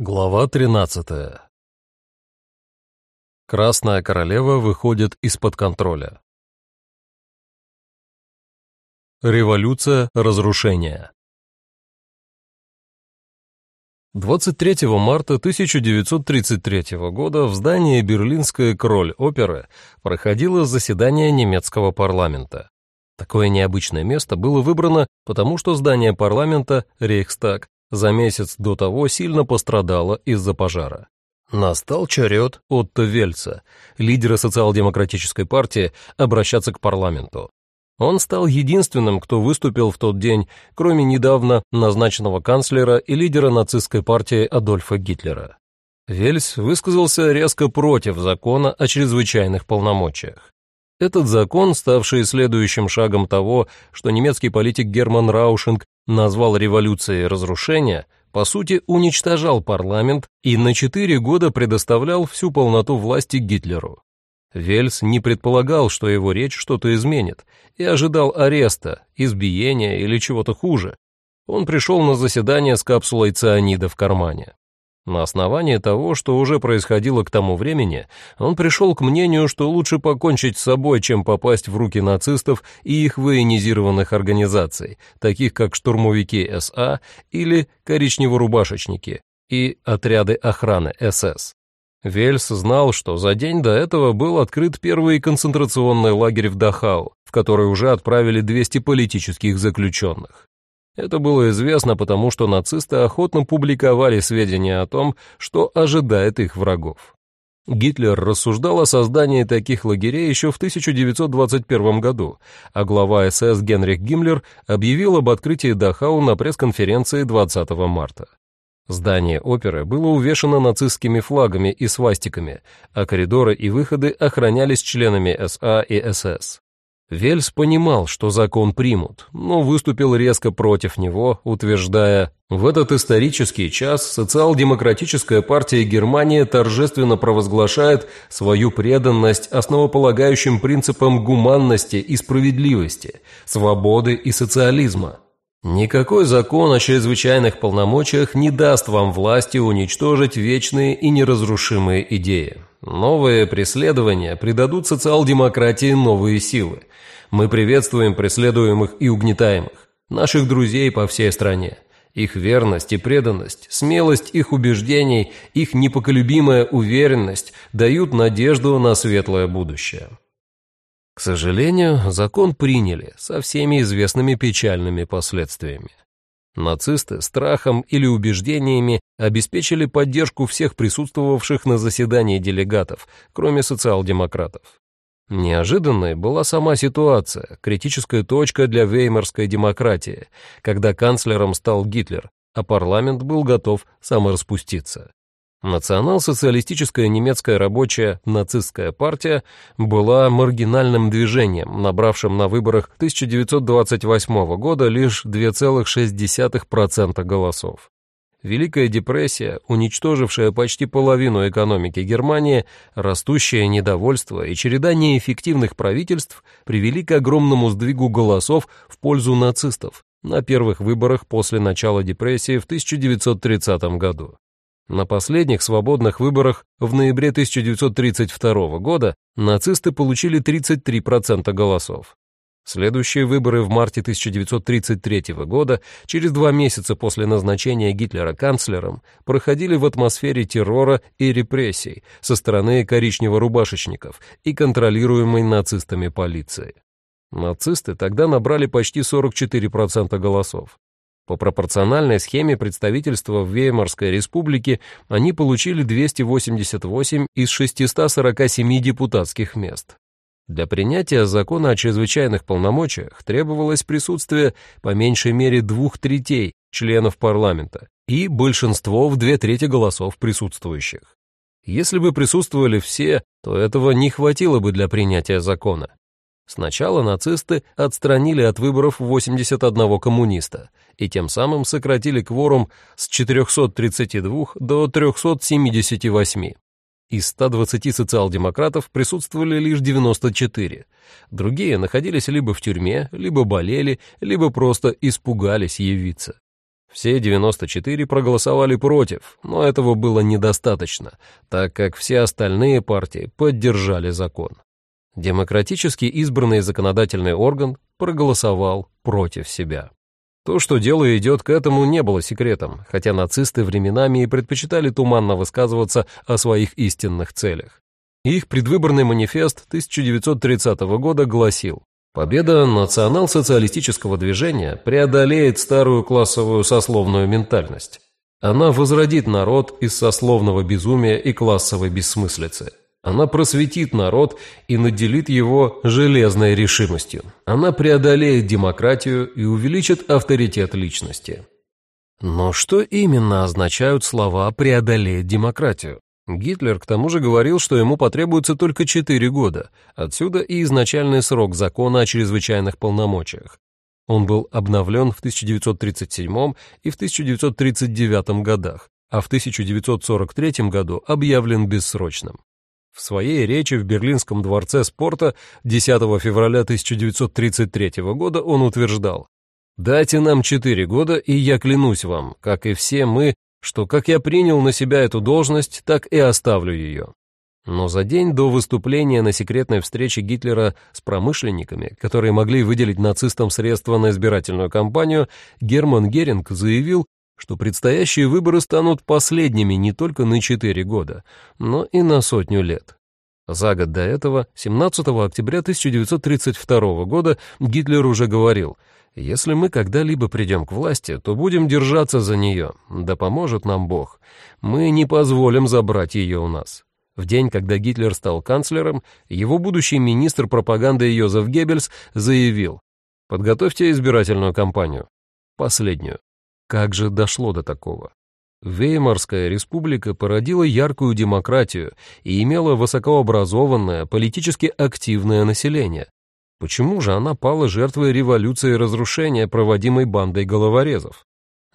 Глава 13. Красная королева выходит из-под контроля. Революция разрушения. 23 марта 1933 года в здании Берлинской Кроль-оперы проходило заседание немецкого парламента. Такое необычное место было выбрано, потому что здание парламента, Рейхстаг, за месяц до того сильно пострадала из-за пожара. Настал черед Отто Вельца, лидера социал-демократической партии, обращаться к парламенту. Он стал единственным, кто выступил в тот день, кроме недавно назначенного канцлера и лидера нацистской партии Адольфа Гитлера. Вельс высказался резко против закона о чрезвычайных полномочиях. Этот закон, ставший следующим шагом того, что немецкий политик Герман Раушинг назвал революцией разрушения, по сути уничтожал парламент и на четыре года предоставлял всю полноту власти Гитлеру. Вельс не предполагал, что его речь что-то изменит, и ожидал ареста, избиения или чего-то хуже. Он пришел на заседание с капсулой цианида в кармане. На основании того, что уже происходило к тому времени, он пришел к мнению, что лучше покончить с собой, чем попасть в руки нацистов и их военизированных организаций, таких как штурмовики СА или коричневорубашечники и отряды охраны СС. Вельс знал, что за день до этого был открыт первый концентрационный лагерь в Дахау, в который уже отправили 200 политических заключенных. Это было известно потому, что нацисты охотно публиковали сведения о том, что ожидает их врагов. Гитлер рассуждал о создании таких лагерей еще в 1921 году, а глава СС Генрих Гиммлер объявил об открытии Дахау на пресс-конференции 20 марта. Здание оперы было увешано нацистскими флагами и свастиками, а коридоры и выходы охранялись членами СА и СС. Вельс понимал, что закон примут, но выступил резко против него, утверждая, «В этот исторический час социал-демократическая партия Германии торжественно провозглашает свою преданность основополагающим принципам гуманности и справедливости, свободы и социализма. Никакой закон о чрезвычайных полномочиях не даст вам власти уничтожить вечные и неразрушимые идеи. Новые преследования придадут социал-демократии новые силы. Мы приветствуем преследуемых и угнетаемых, наших друзей по всей стране. Их верность и преданность, смелость их убеждений, их непоколебимая уверенность дают надежду на светлое будущее. К сожалению, закон приняли со всеми известными печальными последствиями. Нацисты страхом или убеждениями обеспечили поддержку всех присутствовавших на заседании делегатов, кроме социал-демократов. Неожиданной была сама ситуация, критическая точка для веймарской демократии, когда канцлером стал Гитлер, а парламент был готов самораспуститься. Национал-социалистическая немецкая рабочая нацистская партия была маргинальным движением, набравшим на выборах 1928 года лишь 2,6% голосов. Великая депрессия, уничтожившая почти половину экономики Германии, растущее недовольство и череда неэффективных правительств привели к огромному сдвигу голосов в пользу нацистов на первых выборах после начала депрессии в 1930 году. На последних свободных выборах в ноябре 1932 года нацисты получили 33% голосов. Следующие выборы в марте 1933 года, через два месяца после назначения Гитлера канцлером, проходили в атмосфере террора и репрессий со стороны коричнево-рубашечников и контролируемой нацистами полиции. Нацисты тогда набрали почти 44% голосов. По пропорциональной схеме представительства в Веймарской республике они получили 288 из 647 депутатских мест. Для принятия закона о чрезвычайных полномочиях требовалось присутствие по меньшей мере двух третей членов парламента и большинство в две трети голосов присутствующих. Если бы присутствовали все, то этого не хватило бы для принятия закона. Сначала нацисты отстранили от выборов 81 коммуниста и тем самым сократили кворум с 432 до 378. Из 120 социал-демократов присутствовали лишь 94. Другие находились либо в тюрьме, либо болели, либо просто испугались явиться. Все 94 проголосовали против, но этого было недостаточно, так как все остальные партии поддержали закон. Демократически избранный законодательный орган проголосовал против себя. То, что дело идет к этому, не было секретом, хотя нацисты временами и предпочитали туманно высказываться о своих истинных целях. Их предвыборный манифест 1930 года гласил «Победа национал-социалистического движения преодолеет старую классовую сословную ментальность. Она возродит народ из сословного безумия и классовой бессмыслицы. Она просветит народ и наделит его железной решимостью. Она преодолеет демократию и увеличит авторитет личности. Но что именно означают слова «преодолеет демократию»? Гитлер к тому же говорил, что ему потребуется только 4 года, отсюда и изначальный срок закона о чрезвычайных полномочиях. Он был обновлен в 1937 и в 1939 годах, а в 1943 году объявлен бессрочным. В своей речи в Берлинском дворце спорта 10 февраля 1933 года он утверждал «Дайте нам четыре года, и я клянусь вам, как и все мы, что как я принял на себя эту должность, так и оставлю ее». Но за день до выступления на секретной встрече Гитлера с промышленниками, которые могли выделить нацистам средства на избирательную кампанию, Герман Геринг заявил, что предстоящие выборы станут последними не только на 4 года, но и на сотню лет. За год до этого, 17 октября 1932 года, Гитлер уже говорил, «Если мы когда-либо придем к власти, то будем держаться за нее, да поможет нам Бог. Мы не позволим забрать ее у нас». В день, когда Гитлер стал канцлером, его будущий министр пропаганды Йозеф Геббельс заявил, «Подготовьте избирательную кампанию. Последнюю. Как же дошло до такого? Веймарская республика породила яркую демократию и имела высокообразованное, политически активное население. Почему же она пала жертвой революции и разрушения, проводимой бандой головорезов?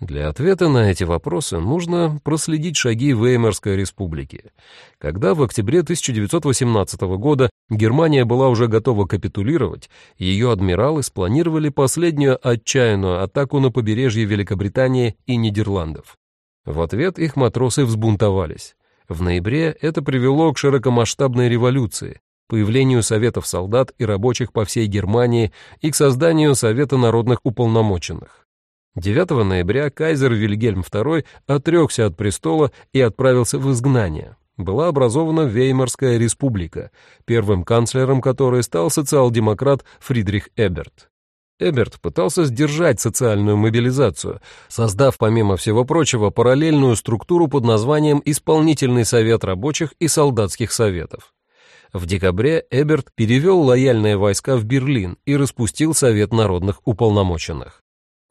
Для ответа на эти вопросы нужно проследить шаги Веймарской республики. Когда в октябре 1918 года Германия была уже готова капитулировать, ее адмиралы спланировали последнюю отчаянную атаку на побережье Великобритании и Нидерландов. В ответ их матросы взбунтовались. В ноябре это привело к широкомасштабной революции, появлению советов солдат и рабочих по всей Германии и к созданию Совета народных уполномоченных. 9 ноября кайзер Вильгельм II отрекся от престола и отправился в изгнание. Была образована Веймарская республика, первым канцлером которой стал социал-демократ Фридрих Эберт. Эберт пытался сдержать социальную мобилизацию, создав, помимо всего прочего, параллельную структуру под названием Исполнительный совет рабочих и солдатских советов. В декабре Эберт перевел лояльные войска в Берлин и распустил Совет народных уполномоченных.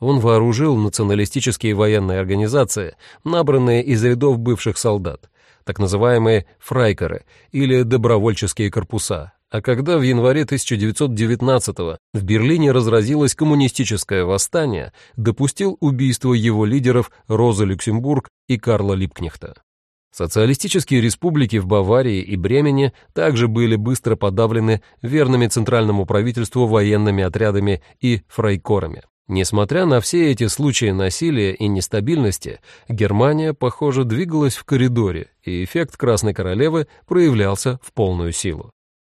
Он вооружил националистические военные организации, набранные из рядов бывших солдат, так называемые фрайкеры или добровольческие корпуса. А когда в январе 1919 в Берлине разразилось коммунистическое восстание, допустил убийство его лидеров Роза Люксембург и Карла Липкнехта. Социалистические республики в Баварии и Бремене также были быстро подавлены верными центральному правительству военными отрядами и фрайкорами. Несмотря на все эти случаи насилия и нестабильности, Германия, похоже, двигалась в коридоре, и эффект Красной Королевы проявлялся в полную силу.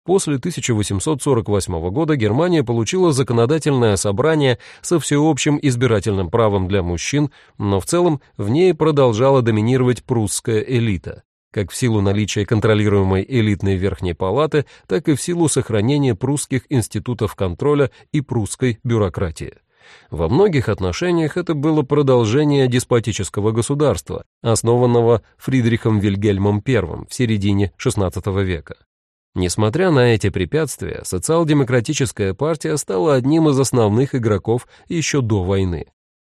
После 1848 года Германия получила законодательное собрание со всеобщим избирательным правом для мужчин, но в целом в ней продолжала доминировать прусская элита, как в силу наличия контролируемой элитной верхней палаты, так и в силу сохранения прусских институтов контроля и прусской бюрократии. Во многих отношениях это было продолжение деспотического государства, основанного Фридрихом Вильгельмом I в середине XVI века. Несмотря на эти препятствия, социал-демократическая партия стала одним из основных игроков еще до войны.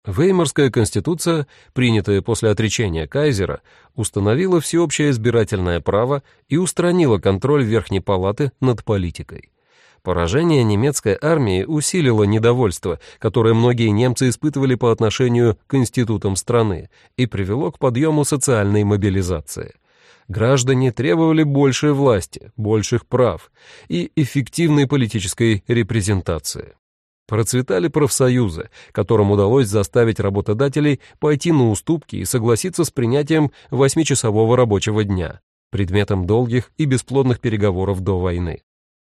Веймарская конституция, принятая после отречения кайзера, установила всеобщее избирательное право и устранила контроль Верхней палаты над политикой. Поражение немецкой армии усилило недовольство, которое многие немцы испытывали по отношению к институтам страны, и привело к подъему социальной мобилизации. Граждане требовали большей власти, больших прав и эффективной политической репрезентации. Процветали профсоюзы, которым удалось заставить работодателей пойти на уступки и согласиться с принятием восьмичасового рабочего дня, предметом долгих и бесплодных переговоров до войны.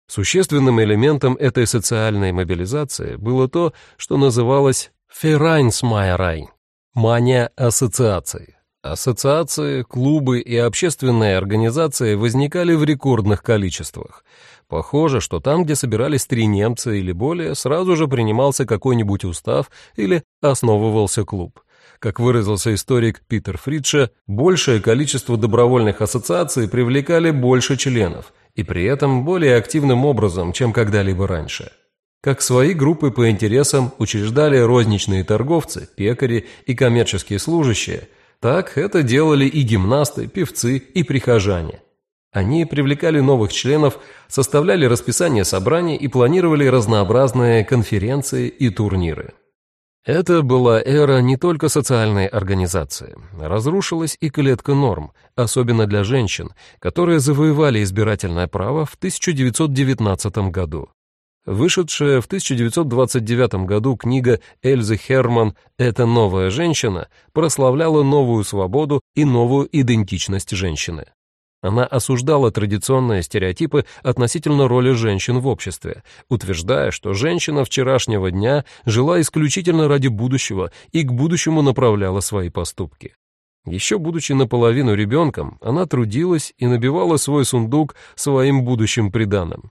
Существенным элементом этой социальной мобилизации было то, что называлось «Vereinsmeierei» — мания ассоциаций. Ассоциации, клубы и общественные организации возникали в рекордных количествах. Похоже, что там, где собирались три немца или более, сразу же принимался какой-нибудь устав или основывался клуб. Как выразился историк Питер Фридше, большее количество добровольных ассоциаций привлекали больше членов, и при этом более активным образом, чем когда-либо раньше. Как свои группы по интересам учреждали розничные торговцы, пекари и коммерческие служащие – так это делали и гимнасты, певцы и прихожане. Они привлекали новых членов, составляли расписание собраний и планировали разнообразные конференции и турниры. Это была эра не только социальной организации. Разрушилась и клетка норм, особенно для женщин, которые завоевали избирательное право в 1919 году. Вышедшая в 1929 году книга Эльзы Херман «Это новая женщина» прославляла новую свободу и новую идентичность женщины. Она осуждала традиционные стереотипы относительно роли женщин в обществе, утверждая, что женщина вчерашнего дня жила исключительно ради будущего и к будущему направляла свои поступки. Еще будучи наполовину ребенком, она трудилась и набивала свой сундук своим будущим приданым.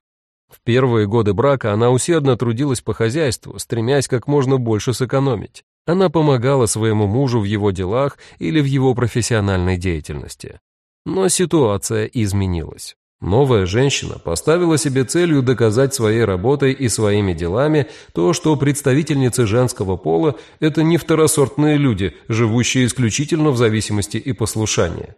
В первые годы брака она усердно трудилась по хозяйству, стремясь как можно больше сэкономить. Она помогала своему мужу в его делах или в его профессиональной деятельности. Но ситуация изменилась. Новая женщина поставила себе целью доказать своей работой и своими делами то, что представительницы женского пола – это не второсортные люди, живущие исключительно в зависимости и послушании.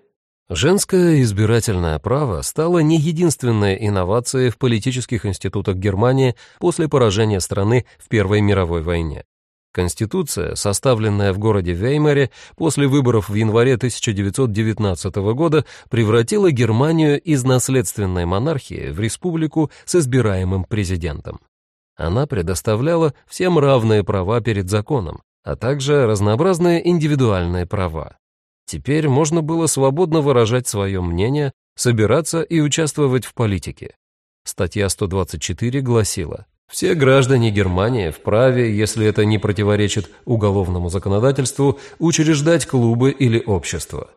Женское избирательное право стало не единственной инновацией в политических институтах Германии после поражения страны в Первой мировой войне. Конституция, составленная в городе Веймаре после выборов в январе 1919 года, превратила Германию из наследственной монархии в республику с избираемым президентом. Она предоставляла всем равные права перед законом, а также разнообразные индивидуальные права. Теперь можно было свободно выражать свое мнение, собираться и участвовать в политике. Статья 124 гласила, все граждане Германии вправе, если это не противоречит уголовному законодательству, учреждать клубы или общества.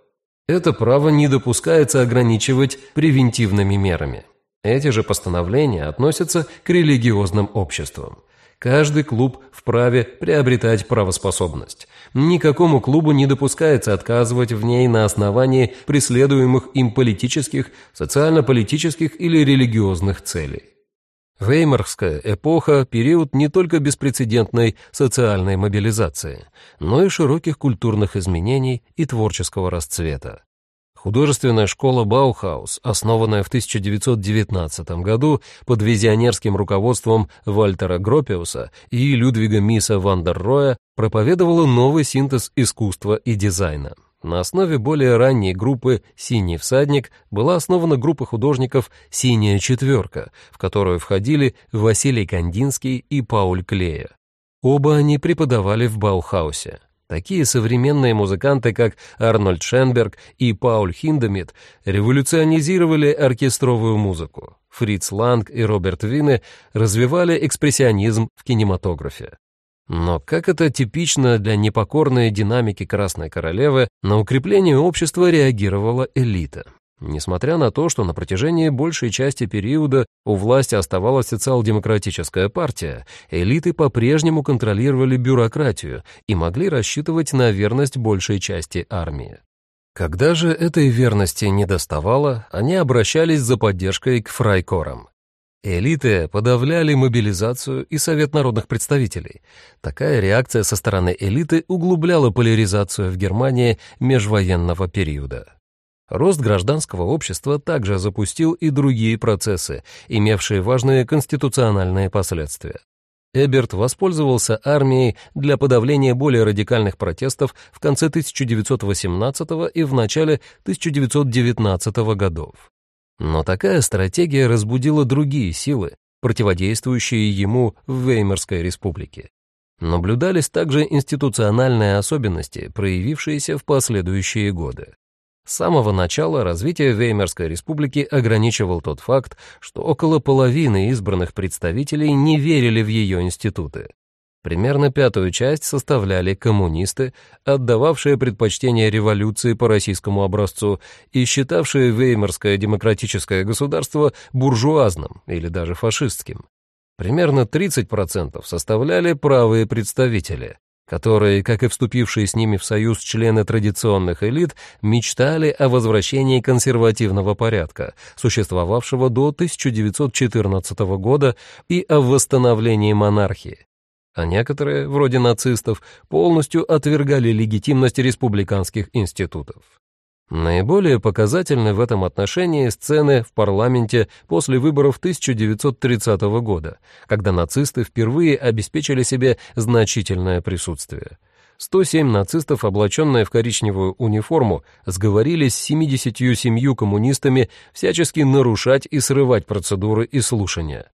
Это право не допускается ограничивать превентивными мерами. Эти же постановления относятся к религиозным обществам. Каждый клуб вправе приобретать правоспособность. Никакому клубу не допускается отказывать в ней на основании преследуемых им политических, социально-политических или религиозных целей. Веймарская эпоха – период не только беспрецедентной социальной мобилизации, но и широких культурных изменений и творческого расцвета. Художественная школа Баухаус, основанная в 1919 году под визионерским руководством Вальтера Гропиуса и Людвига Миса ван дер Роэ, проповедовала новый синтез искусства и дизайна. На основе более ранней группы «Синий всадник» была основана группа художников «Синяя четверка», в которую входили Василий Кандинский и Пауль Клее. Оба они преподавали в Баухаусе. Такие современные музыканты, как Арнольд Шенберг и Пауль Хиндемит, революционизировали оркестровую музыку. Фриц Ланг и Роберт Вине развивали экспрессионизм в кинематографе. Но, как это типично для непокорной динамики Красной Королевы, на укрепление общества реагировала элита. Несмотря на то, что на протяжении большей части периода у власти оставалась социал-демократическая партия, элиты по-прежнему контролировали бюрократию и могли рассчитывать на верность большей части армии. Когда же этой верности не доставало, они обращались за поддержкой к фрайкорам. Элиты подавляли мобилизацию и Совет народных представителей. Такая реакция со стороны элиты углубляла поляризацию в Германии межвоенного периода. Рост гражданского общества также запустил и другие процессы, имевшие важные конституциональные последствия. Эберт воспользовался армией для подавления более радикальных протестов в конце 1918 и в начале 1919 годов. Но такая стратегия разбудила другие силы, противодействующие ему в Веймарской республике. Наблюдались также институциональные особенности, проявившиеся в последующие годы. С самого начала развитие Веймарской республики ограничивал тот факт, что около половины избранных представителей не верили в ее институты. Примерно пятую часть составляли коммунисты, отдававшие предпочтение революции по российскому образцу и считавшие Веймарское демократическое государство буржуазным или даже фашистским. Примерно 30% составляли правые представители, которые, как и вступившие с ними в союз члены традиционных элит, мечтали о возвращении консервативного порядка, существовавшего до 1914 года, и о восстановлении монархии. А некоторые, вроде нацистов, полностью отвергали легитимность республиканских институтов. Наиболее показательны в этом отношении сцены в парламенте после выборов 1930 года, когда нацисты впервые обеспечили себе значительное присутствие. 107 нацистов, облаченные в коричневую униформу, сговорились с 77 коммунистами всячески нарушать и срывать процедуры и слушания.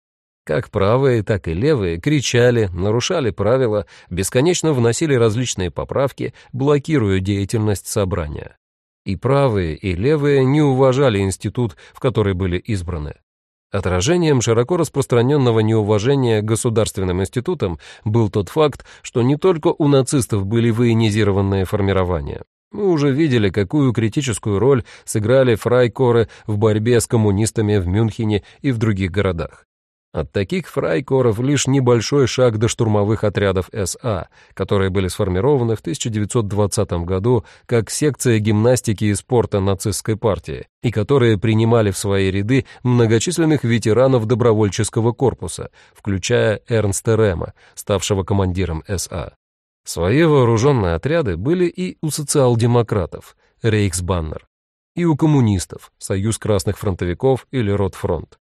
Как правые, так и левые кричали, нарушали правила, бесконечно вносили различные поправки, блокируя деятельность собрания. И правые, и левые не уважали институт, в который были избраны. Отражением широко распространенного неуважения к государственным институтам был тот факт, что не только у нацистов были военизированные формирования. Мы уже видели, какую критическую роль сыграли фрайкоры в борьбе с коммунистами в Мюнхене и в других городах. От таких фрайкоров лишь небольшой шаг до штурмовых отрядов СА, которые были сформированы в 1920 году как секция гимнастики и спорта нацистской партии, и которые принимали в свои ряды многочисленных ветеранов добровольческого корпуса, включая Эрнста Рема, ставшего командиром СА. Свои вооруженные отряды были и у социал-демократов, Рейхсбаннер, и у коммунистов, Союз красных фронтовиков или Ротфронт.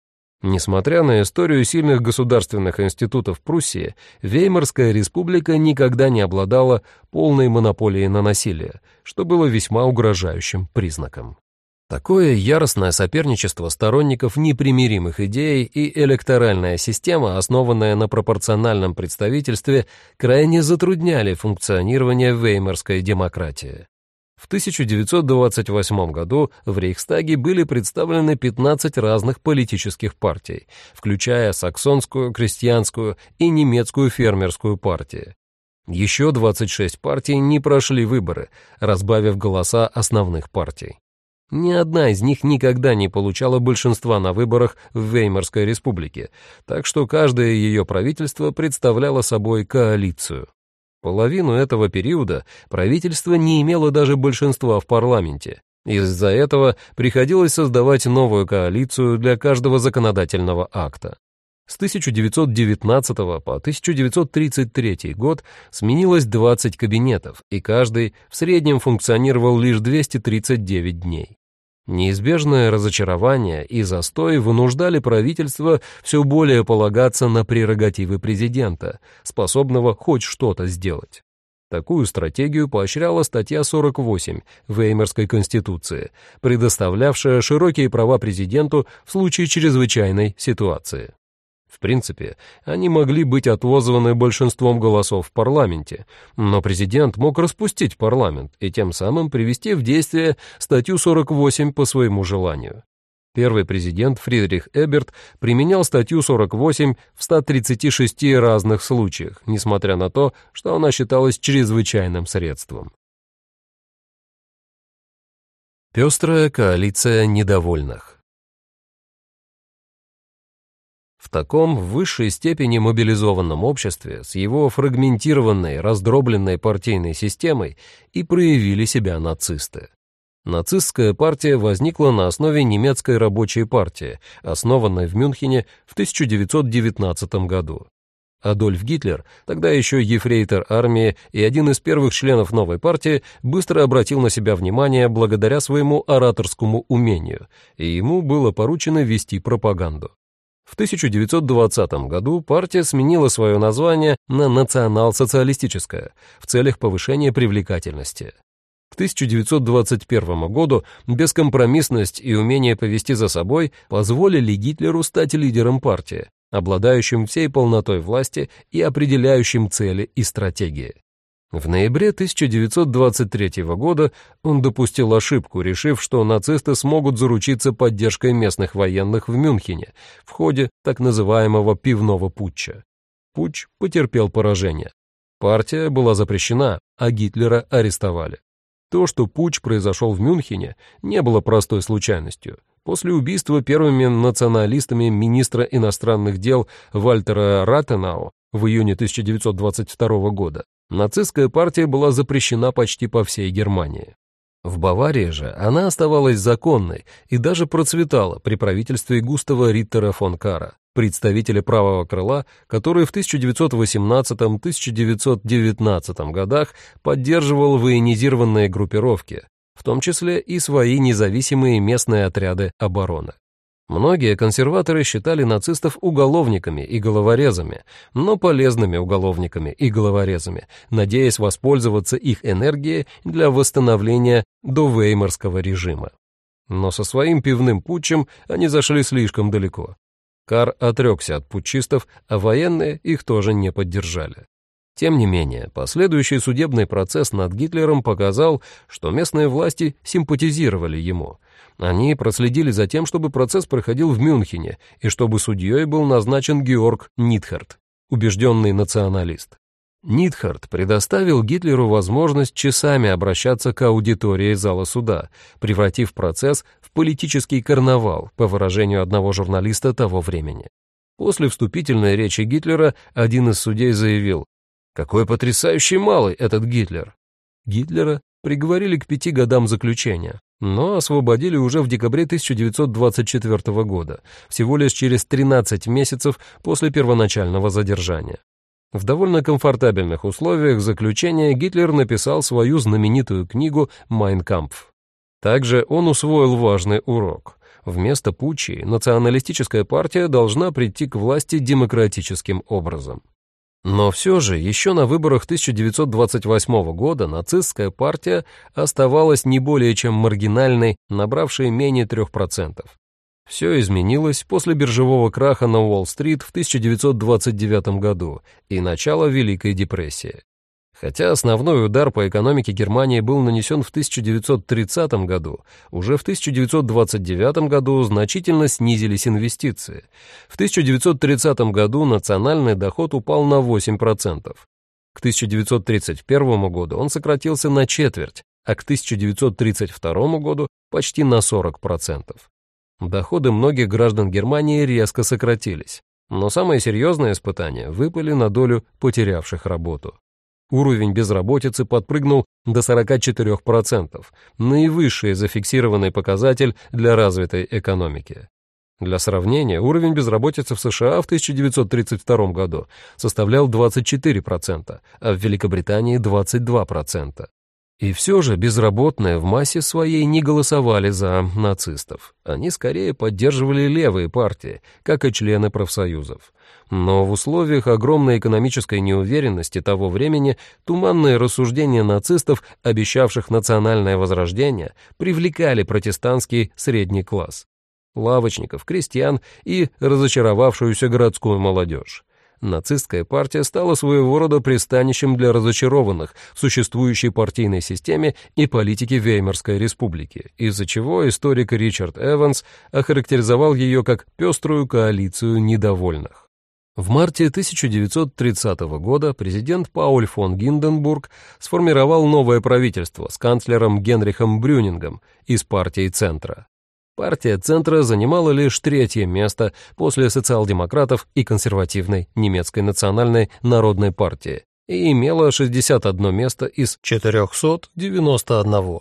Несмотря на историю сильных государственных институтов Пруссии, Веймарская республика никогда не обладала полной монополией на насилие, что было весьма угрожающим признаком. Такое яростное соперничество сторонников непримиримых идей и электоральная система, основанная на пропорциональном представительстве, крайне затрудняли функционирование веймарской демократии. В 1928 году в Рейхстаге были представлены 15 разных политических партий, включая саксонскую, крестьянскую и немецкую фермерскую партии. Еще 26 партий не прошли выборы, разбавив голоса основных партий. Ни одна из них никогда не получала большинства на выборах в Веймарской республике, так что каждое ее правительство представляло собой коалицию. Половину этого периода правительство не имело даже большинства в парламенте. Из-за этого приходилось создавать новую коалицию для каждого законодательного акта. С 1919 по 1933 год сменилось 20 кабинетов, и каждый в среднем функционировал лишь 239 дней. Неизбежное разочарование и застой вынуждали правительство все более полагаться на прерогативы президента, способного хоть что-то сделать. Такую стратегию поощряла статья 48 Веймарской конституции, предоставлявшая широкие права президенту в случае чрезвычайной ситуации. В принципе, они могли быть отозваны большинством голосов в парламенте, но президент мог распустить парламент и тем самым привести в действие статью 48 по своему желанию. Первый президент Фридрих Эберт применял статью 48 в 136 разных случаях, несмотря на то, что она считалась чрезвычайным средством. Пестрая коалиция недовольных В таком в высшей степени мобилизованном обществе с его фрагментированной, раздробленной партийной системой и проявили себя нацисты. Нацистская партия возникла на основе немецкой рабочей партии, основанной в Мюнхене в 1919 году. Адольф Гитлер, тогда еще ефрейтор армии и один из первых членов новой партии, быстро обратил на себя внимание благодаря своему ораторскому умению, и ему было поручено вести пропаганду. В 1920 году партия сменила свое название на национал-социалистическое в целях повышения привлекательности. К 1921 году бескомпромиссность и умение повести за собой позволили Гитлеру стать лидером партии, обладающим всей полнотой власти и определяющим цели и стратегии. В ноябре 1923 года он допустил ошибку, решив, что нацисты смогут заручиться поддержкой местных военных в Мюнхене в ходе так называемого пивного путча. Путч потерпел поражение. Партия была запрещена, а Гитлера арестовали. То, что путч произошел в Мюнхене, не было простой случайностью. После убийства первыми националистами министра иностранных дел Вальтера Ратенау в июне 1922 года нацистская партия была запрещена почти по всей Германии. В Баварии же она оставалась законной и даже процветала при правительстве Густава Риттера фон Кара, представителя правого крыла, который в 1918-1919 годах поддерживал военизированные группировки, в том числе и свои независимые местные отряды обороны. Многие консерваторы считали нацистов уголовниками и головорезами, но полезными уголовниками и головорезами, надеясь воспользоваться их энергией для восстановления довеймарского режима. Но со своим пивным путчем они зашли слишком далеко. Кар отрекся от путчистов, а военные их тоже не поддержали. Тем не менее, последующий судебный процесс над Гитлером показал, что местные власти симпатизировали ему. Они проследили за тем, чтобы процесс проходил в Мюнхене и чтобы судьей был назначен Георг Нитхард, убежденный националист. Нитхард предоставил Гитлеру возможность часами обращаться к аудитории зала суда, превратив процесс в политический карнавал, по выражению одного журналиста того времени. После вступительной речи Гитлера один из судей заявил, какой потрясающий малый этот Гитлер! Гитлера приговорили к пяти годам заключения, но освободили уже в декабре 1924 года, всего лишь через 13 месяцев после первоначального задержания. В довольно комфортабельных условиях заключения Гитлер написал свою знаменитую книгу «Майн кампф». Также он усвоил важный урок. Вместо путчи националистическая партия должна прийти к власти демократическим образом. Но все же еще на выборах 1928 года нацистская партия оставалась не более чем маргинальной, набравшей менее 3%. Все изменилось после биржевого краха на Уолл-стрит в 1929 году и начала Великой депрессии. Хотя основной удар по экономике Германии был нанесен в 1930 году, уже в 1929 году значительно снизились инвестиции. В 1930 году национальный доход упал на 8%. К 1931 году он сократился на четверть, а к 1932 году почти на 40%. Доходы многих граждан Германии резко сократились, но самые серьезные испытания выпали на долю потерявших работу. Уровень безработицы подпрыгнул до 44%, наивысший зафиксированный показатель для развитой экономики. Для сравнения, уровень безработицы в США в 1932 году составлял 24%, а в Великобритании 22%. И все же безработные в массе своей не голосовали за нацистов. Они скорее поддерживали левые партии, как и члены профсоюзов. Но в условиях огромной экономической неуверенности того времени туманные рассуждения нацистов, обещавших национальное возрождение, привлекали протестантский средний класс. Лавочников, крестьян и разочаровавшуюся городскую молодежь нацистская партия стала своего рода пристанищем для разочарованных в существующей партийной системе и политике Веймарской республики, из-за чего историк Ричард Эванс охарактеризовал ее как пеструю коалицию недовольных. В марте 1930 года президент Пауль фон Гинденбург сформировал новое правительство с канцлером Генрихом Брюнингом из партии Центра. Партия Центра занимала лишь третье место после социал-демократов и консервативной немецкой национальной народной партии и имела 61 место из 491.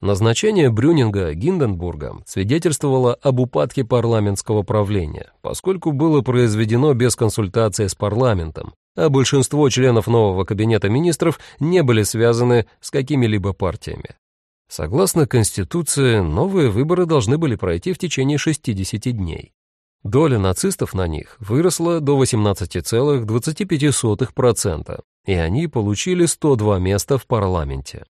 Назначение Брюнинга Гинденбурга свидетельствовало об упадке парламентского правления, поскольку было произведено без консультации с парламентом, а большинство членов нового кабинета министров не были связаны с какими-либо партиями. Согласно Конституции, новые выборы должны были пройти в течение 60 дней. Доля нацистов на них выросла до 18,25%, и они получили 102 места в парламенте.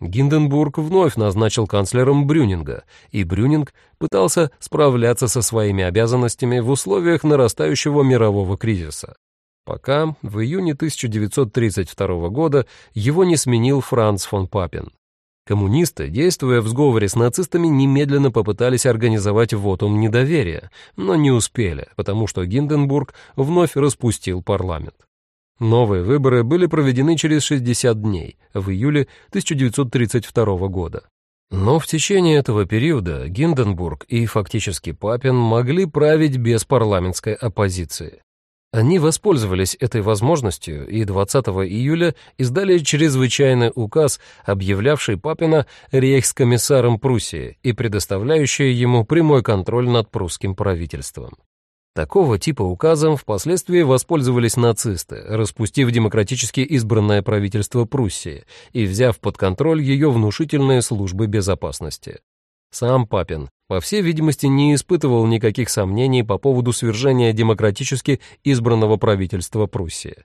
Гинденбург вновь назначил канцлером Брюнинга, и Брюнинг пытался справляться со своими обязанностями в условиях нарастающего мирового кризиса. Пока в июне 1932 года его не сменил Франц фон Папен. Коммунисты, действуя в сговоре с нацистами, немедленно попытались организовать вотум недоверия, но не успели, потому что Гинденбург вновь распустил парламент. Новые выборы были проведены через 60 дней, в июле 1932 года. Но в течение этого периода Гинденбург и фактически Папин могли править без парламентской оппозиции. Они воспользовались этой возможностью и 20 июля издали чрезвычайный указ, объявлявший Папина рейхскомиссаром Пруссии и предоставляющий ему прямой контроль над прусским правительством. Такого типа указом впоследствии воспользовались нацисты, распустив демократически избранное правительство Пруссии и взяв под контроль ее внушительные службы безопасности. Сам Папин, по всей видимости, не испытывал никаких сомнений по поводу свержения демократически избранного правительства Пруссии.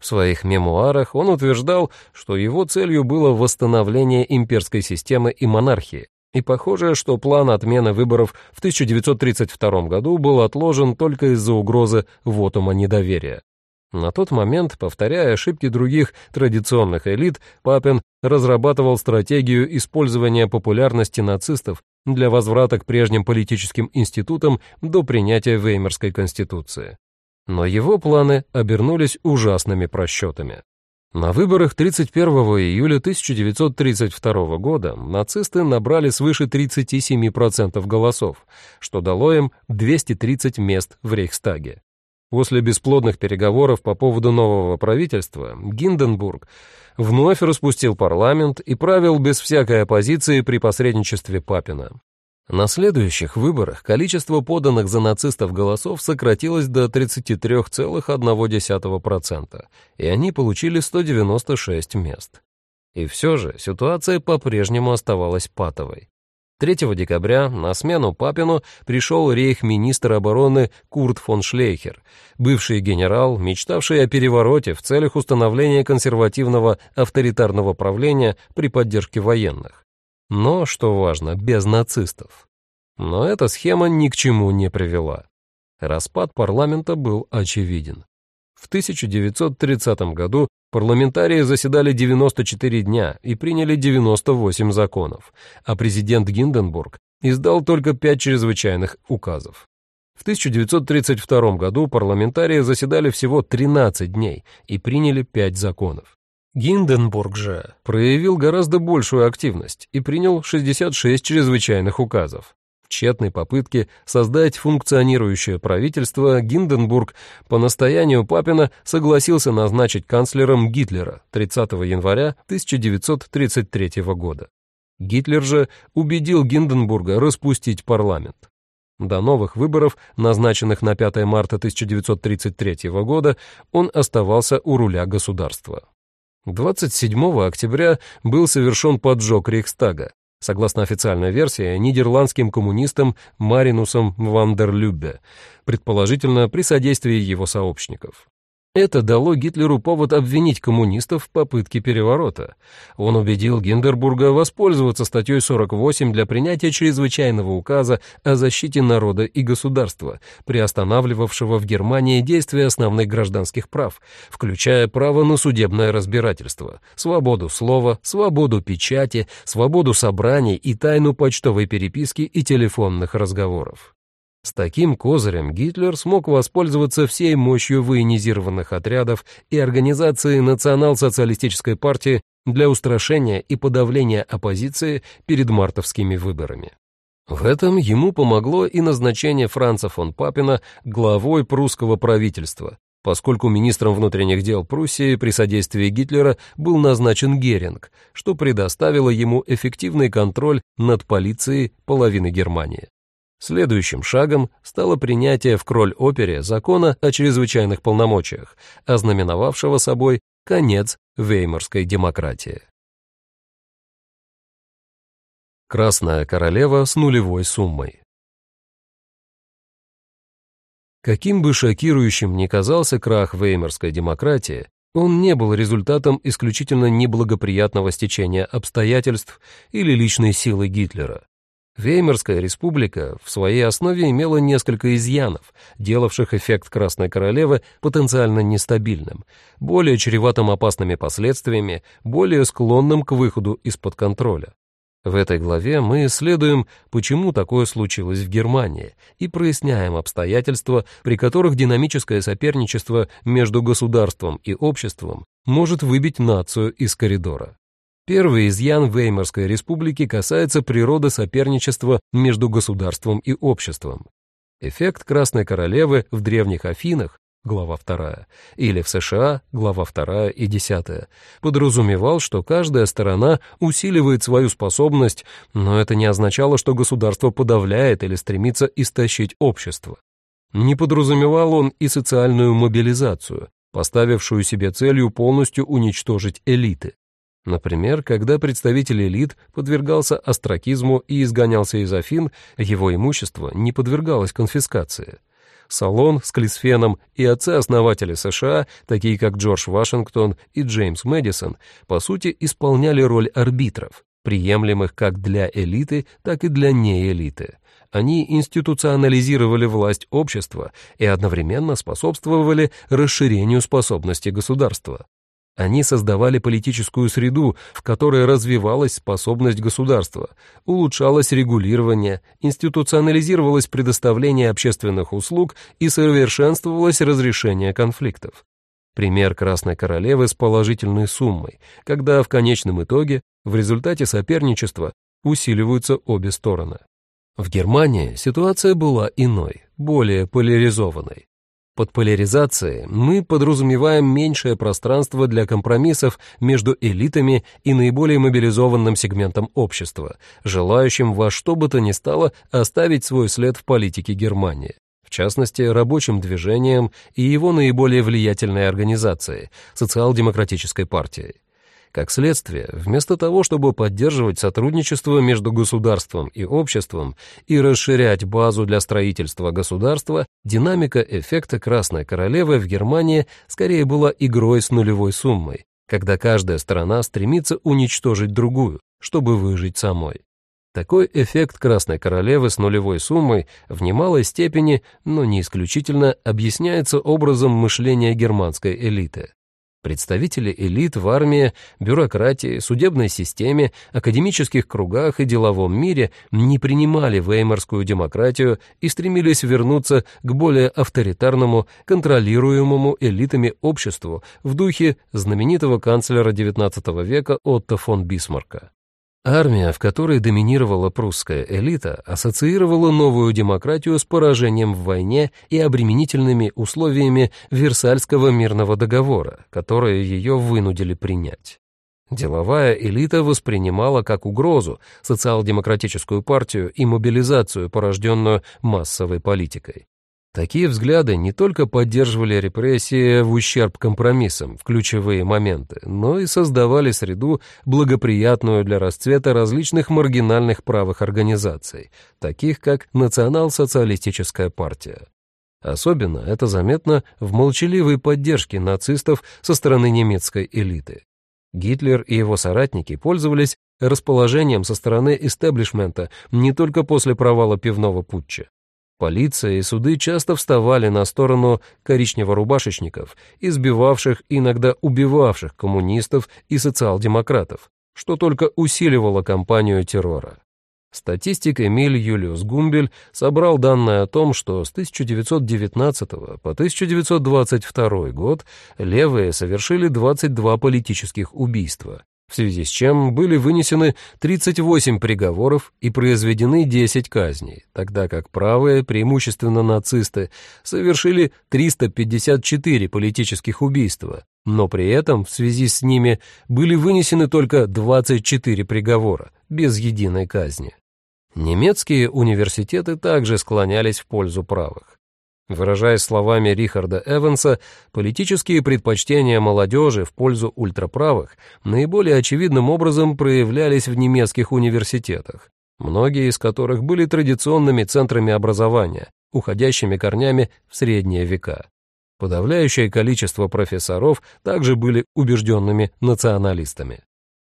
В своих мемуарах он утверждал, что его целью было восстановление имперской системы и монархии, и похоже, что план отмены выборов в 1932 году был отложен только из-за угрозы вотума недоверия. На тот момент, повторяя ошибки других традиционных элит, Папин разрабатывал стратегию использования популярности нацистов для возврата к прежним политическим институтам до принятия Веймарской конституции. Но его планы обернулись ужасными просчетами. На выборах 31 июля 1932 года нацисты набрали свыше 37% голосов, что дало им 230 мест в Рейхстаге. После бесплодных переговоров по поводу нового правительства Гинденбург вновь распустил парламент и правил без всякой оппозиции при посредничестве Папина. На следующих выборах количество поданных за нацистов голосов сократилось до 33,1%, и они получили 196 мест. И все же ситуация по-прежнему оставалась патовой. 3 декабря на смену Папину пришел рейх-министр обороны Курт фон Шлейхер, бывший генерал, мечтавший о перевороте в целях установления консервативного авторитарного правления при поддержке военных. Но, что важно, без нацистов. Но эта схема ни к чему не привела. Распад парламента был очевиден. В 1930 году парламентарии заседали 94 дня и приняли 98 законов, а президент Гинденбург издал только 5 чрезвычайных указов. В 1932 году парламентарии заседали всего 13 дней и приняли 5 законов. Гинденбург же проявил гораздо большую активность и принял 66 чрезвычайных указов. В тщетной попытке создать функционирующее правительство Гинденбург по настоянию Папина согласился назначить канцлером Гитлера 30 января 1933 года. Гитлер же убедил Гинденбурга распустить парламент. До новых выборов, назначенных на 5 марта 1933 года, он оставался у руля государства. 27 октября был совершен поджог Рейхстага, согласно официальной версии, нидерландским коммунистом Маринусом Вандерлюбе, предположительно при содействии его сообщников. Это дало Гитлеру повод обвинить коммунистов в попытке переворота. Он убедил Гиндербурга воспользоваться статьей 48 для принятия чрезвычайного указа о защите народа и государства, приостанавливавшего в Германии действия основных гражданских прав, включая право на судебное разбирательство, свободу слова, свободу печати, свободу собраний и тайну почтовой переписки и телефонных разговоров. С таким козырем Гитлер смог воспользоваться всей мощью военизированных отрядов и организации национал-социалистической партии для устрашения и подавления оппозиции перед мартовскими выборами. В этом ему помогло и назначение Франца фон Папина главой прусского правительства, поскольку министром внутренних дел Пруссии при содействии Гитлера был назначен Геринг, что предоставило ему эффективный контроль над полицией половины Германии. Следующим шагом стало принятие в Кроль-опере закона о чрезвычайных полномочиях, ознаменовавшего собой конец веймарской демократии. Красная королева с нулевой суммой Каким бы шокирующим ни казался крах веймарской демократии, Он не был результатом исключительно неблагоприятного стечения обстоятельств или личной силы Гитлера. Веймарская республика в своей основе имела несколько изъянов, делавших эффект Красной Королевы потенциально нестабильным, более чреватым опасными последствиями, более склонным к выходу из-под контроля. В этой главе мы исследуем, почему такое случилось в Германии, и проясняем обстоятельства, при которых динамическое соперничество между государством и обществом может выбить нацию из коридора. Первый изъян Веймарской республики касается природы соперничества между государством и обществом. Эффект Красной Королевы в древних Афинах, глава 2, или в США, глава 2 и 10, подразумевал, что каждая сторона усиливает свою способность, но это не означало, что государство подавляет или стремится истощить общество. Не подразумевал он и социальную мобилизацию, поставившую себе целью полностью уничтожить элиты. Например, когда представитель элит подвергался остракизму и изгонялся из Афин, его имущество не подвергалось конфискации. Салон с Клисфеном и отцы-основатели США, такие как Джордж Вашингтон и Джеймс Мэдисон, по сути исполняли роль арбитров, приемлемых как для элиты, так и для неэлиты. Они институционализировали власть общества и одновременно способствовали расширению способности государства. Они создавали политическую среду, в которой развивалась способность государства, улучшалось регулирование, институционализировалось предоставление общественных услуг и совершенствовалось разрешение конфликтов. Пример Красной Королевы с положительной суммой, когда в конечном итоге в результате соперничества усиливаются обе стороны. В Германии ситуация была иной, более поляризованной. Под поляризацией мы подразумеваем меньшее пространство для компромиссов между элитами и наиболее мобилизованным сегментом общества, желающим во что бы то ни стало оставить свой след в политике Германии в частности, рабочим движением и его наиболее влиятельной организацией, социал-демократической партией. Как следствие, вместо того, чтобы поддерживать сотрудничество между государством и обществом и расширять базу для строительства государства, динамика эффекта Красной Королевы в Германии скорее была игрой с нулевой суммой, когда каждая сторона стремится уничтожить другую, чтобы выжить самой. Такой эффект Красной Королевы с нулевой суммой в немалой степени, но не исключительно, объясняется образом мышления германской элиты. Представители элит в армии, бюрократии, судебной системе, академических кругах и деловом мире не принимали веймарскую демократию и стремились вернуться к более авторитарному, контролируемому элитами обществу в духе знаменитого канцлера XIX века Отто фон Бисмарка. Армия, в которой доминировала прусская элита, ассоциировала новую демократию с поражением в войне и обременительными условиями Версальского мирного договора, которые ее вынудили принять. Деловая элита воспринимала как угрозу социал-демократическую партию и мобилизацию, порожденную массовой политикой. Такие взгляды не только поддерживали репрессии в ущерб компромиссам в ключевые моменты, но и создавали среду, благоприятную для расцвета различных маргинальных правых организаций, таких как Национал-социалистическая партия. Особенно это заметно в молчаливой поддержке нацистов со стороны немецкой элиты. Гитлер и его соратники пользовались расположением со стороны истеблишмента не только после провала пивного путча. Полиция и суды часто вставали на сторону коричневорубашечников, избивавших, иногда убивавших коммунистов и социал-демократов, что только усиливало кампанию террора. Статистик Эмиль Юлиус Гумбель собрал данные о том, что с 1919 по 1922 год левые совершили 22 политических убийства, в связи с чем были вынесены 38 приговоров и произведены 10 казней, тогда как правые, преимущественно нацисты, совершили 354 политических убийства, но при этом в связи с ними были вынесены только 24 приговора, без единой казни. Немецкие университеты также склонялись в пользу правых. Выражаясь словами Рихарда Эванса, политические предпочтения молодежи в пользу ультраправых наиболее очевидным образом проявлялись в немецких университетах, многие из которых были традиционными центрами образования, уходящими корнями в средние века. Подавляющее количество профессоров также были убежденными националистами.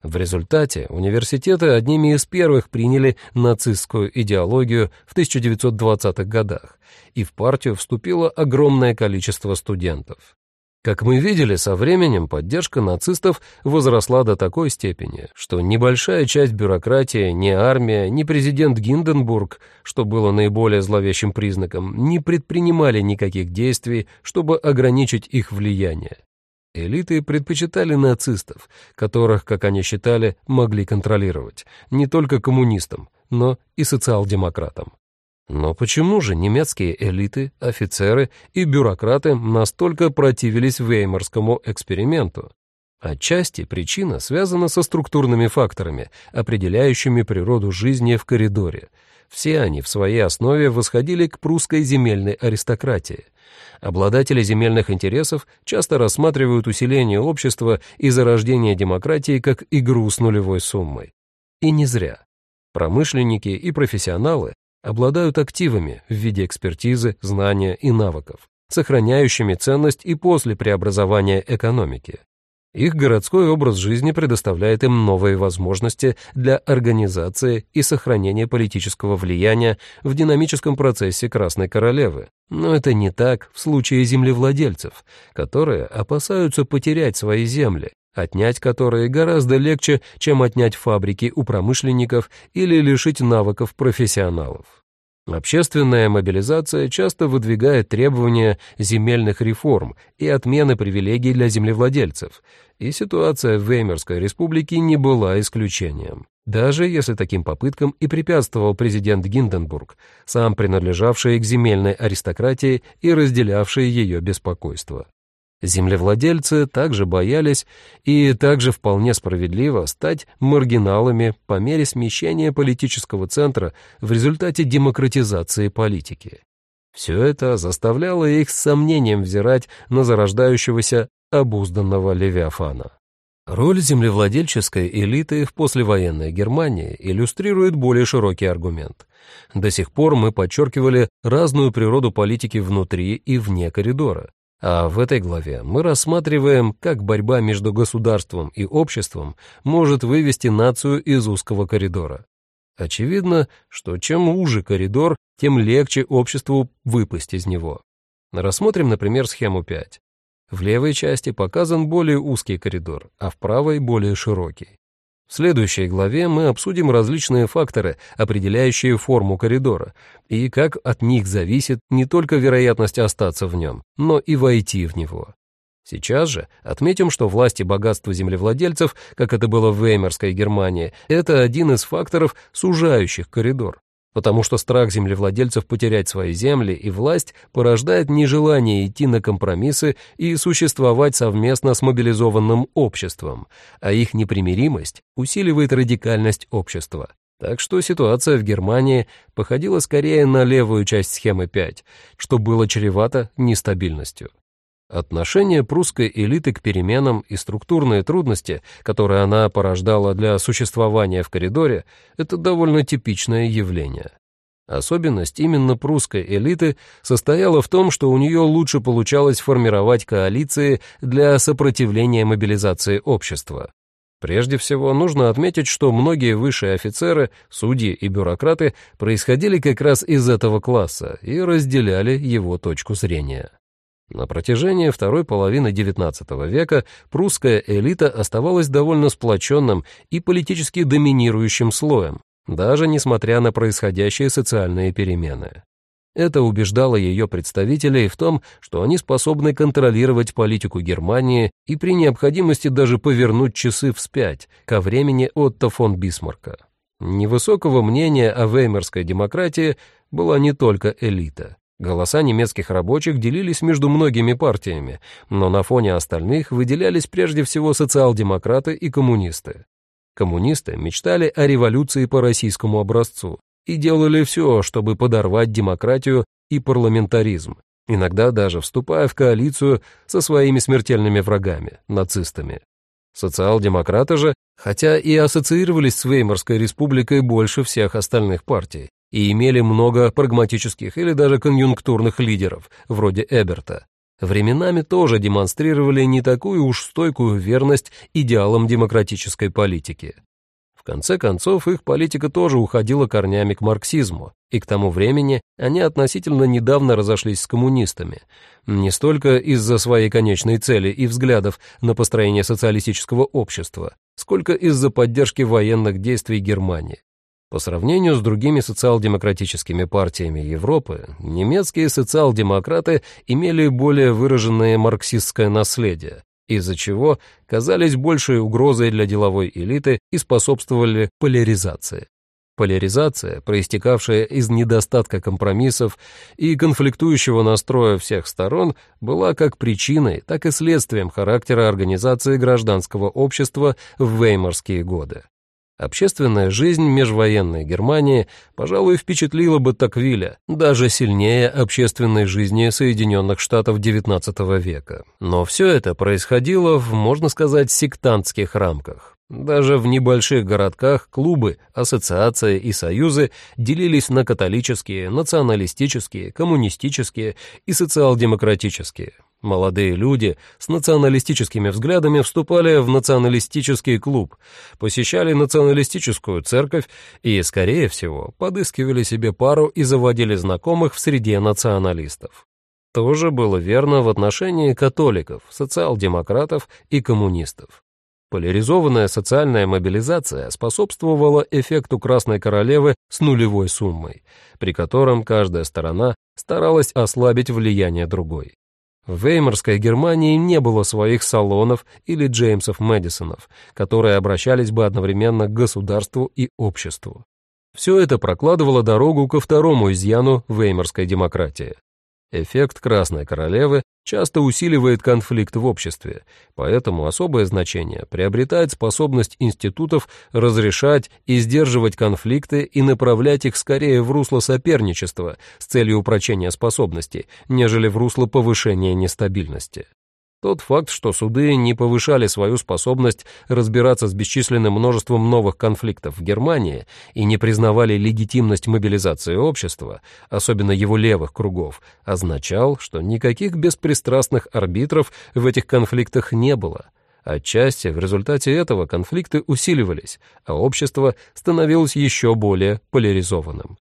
В результате университеты одними из первых приняли нацистскую идеологию в 1920-х годах, и в партию вступило огромное количество студентов. Как мы видели, со временем поддержка нацистов возросла до такой степени, что небольшая часть бюрократии, ни армия, ни президент Гинденбург, что было наиболее зловещим признаком, не предпринимали никаких действий, чтобы ограничить их влияние. Элиты предпочитали нацистов, которых, как они считали, могли контролировать, не только коммунистам, но и социал-демократам. Но почему же немецкие элиты, офицеры и бюрократы настолько противились Веймарскому эксперименту? Отчасти причина связана со структурными факторами, определяющими природу жизни в коридоре. Все они в своей основе восходили к прусской земельной аристократии. Обладатели земельных интересов часто рассматривают усиление общества и зарождение демократии как игру с нулевой суммой. И не зря. Промышленники и профессионалы обладают активами в виде экспертизы, знания и навыков, сохраняющими ценность и после преобразования экономики. Их городской образ жизни предоставляет им новые возможности для организации и сохранения политического влияния в динамическом процессе Красной Королевы. Но это не так в случае землевладельцев, которые опасаются потерять свои земли, отнять которые гораздо легче, чем отнять фабрики у промышленников или лишить навыков профессионалов. Общественная мобилизация часто выдвигает требования земельных реформ и отмены привилегий для землевладельцев, и ситуация в Веймерской республике не была исключением. Даже если таким попыткам и препятствовал президент Гинденбург, сам принадлежавший к земельной аристократии и разделявший ее беспокойство. Землевладельцы также боялись и также вполне справедливо стать маргиналами по мере смещения политического центра в результате демократизации политики. Все это заставляло их с сомнением взирать на зарождающегося обузданного Левиафана. Роль землевладельческой элиты в послевоенной Германии иллюстрирует более широкий аргумент. До сих пор мы подчеркивали разную природу политики внутри и вне коридора, а в этой главе мы рассматриваем, как борьба между государством и обществом может вывести нацию из узкого коридора. Очевидно, что чем уже коридор, тем легче обществу выпасть из него. Рассмотрим, например, схему 5. В левой части показан более узкий коридор, а в правой более широкий. В следующей главе мы обсудим различные факторы, определяющие форму коридора, и как от них зависит не только вероятность остаться в нем, но и войти в него. Сейчас же отметим, что власти и богатство землевладельцев, как это было в Веймарской Германии, это один из факторов, сужающих коридор потому что страх землевладельцев потерять свои земли и власть порождает нежелание идти на компромиссы и существовать совместно с мобилизованным обществом, а их непримиримость усиливает радикальность общества. Так что ситуация в Германии походила скорее на левую часть схемы 5, что было чревато нестабильностью. Отношение прусской элиты к переменам и структурные трудности, которые она порождала для существования в коридоре, это довольно типичное явление. Особенность именно прусской элиты состояла в том, что у нее лучше получалось формировать коалиции для сопротивления мобилизации общества. Прежде всего, нужно отметить, что многие высшие офицеры, судьи и бюрократы происходили как раз из этого класса и разделяли его точку зрения. На протяжении второй половины XIX века прусская элита оставалась довольно сплоченным и политически доминирующим слоем, даже несмотря на происходящие социальные перемены. Это убеждало ее представителей в том, что они способны контролировать политику Германии и при необходимости даже повернуть часы вспять ко времени Отто фон Бисмарка. Невысокого мнения о веймарской демократии была не только элита. Голоса немецких рабочих делились между многими партиями, но на фоне остальных выделялись прежде всего социал-демократы и коммунисты. Коммунисты мечтали о революции по российскому образцу и делали все, чтобы подорвать демократию и парламентаризм, иногда даже вступая в коалицию со своими смертельными врагами, нацистами. Социал-демократы же, хотя и ассоциировались с Веймарской республикой больше всех остальных партий, и имели много прагматических или даже конъюнктурных лидеров, вроде Эберта. временами тоже демонстрировали не такую уж стойкую верность идеалам демократической политики. В конце концов, их политика тоже уходила корнями к марксизму, и к тому времени они относительно недавно разошлись с коммунистами, не столько из-за своей конечной цели и взглядов на построение социалистического общества, сколько из-за поддержки военных действий Германии. По сравнению с другими социал-демократическими партиями Европы, немецкие социал-демократы имели более выраженное марксистское наследие, из-за чего казались большей угрозой для деловой элиты и способствовали поляризации. Поляризация, проистекавшая из недостатка компромиссов и конфликтующего настроя всех сторон, была как причиной, так и следствием характера организации гражданского общества в веймарские годы. Общественная жизнь межвоенной Германии, пожалуй, впечатлила бы Таквиля даже сильнее общественной жизни Соединенных Штатов XIX века. Но все это происходило в, можно сказать, сектантских рамках. Даже в небольших городках клубы, ассоциации и союзы делились на католические, националистические, коммунистические и социал-демократические. Молодые люди с националистическими взглядами вступали в националистический клуб, посещали националистическую церковь и, скорее всего, подыскивали себе пару и заводили знакомых в среде националистов. То же было верно в отношении католиков, социал-демократов и коммунистов. Поляризованная социальная мобилизация способствовала эффекту Красной Королевы с нулевой суммой, при котором каждая сторона старалась ослабить влияние другой. В Веймарской Германии не было своих салонов или Джеймсов Мэдисонов, которые обращались бы одновременно к государству и обществу. Все это прокладывало дорогу ко второму изъяну веймарской демократии. Эффект Красной Королевы часто усиливает конфликт в обществе, поэтому особое значение приобретает способность институтов разрешать и сдерживать конфликты и направлять их скорее в русло соперничества с целью упрочения способностей, нежели в русло повышения нестабильности. Тот факт, что суды не повышали свою способность разбираться с бесчисленным множеством новых конфликтов в Германии и не признавали легитимность мобилизации общества, особенно его левых кругов, означал, что никаких беспристрастных арбитров в этих конфликтах не было. Отчасти в результате этого конфликты усиливались, а общество становилось еще более поляризованным.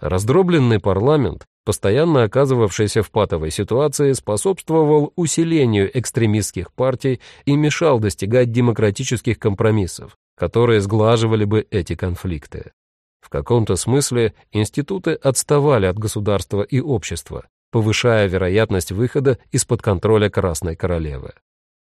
Раздробленный парламент постоянно оказывавшийся в патовой ситуации, способствовал усилению экстремистских партий и мешал достигать демократических компромиссов, которые сглаживали бы эти конфликты. В каком-то смысле институты отставали от государства и общества, повышая вероятность выхода из-под контроля Красной Королевы.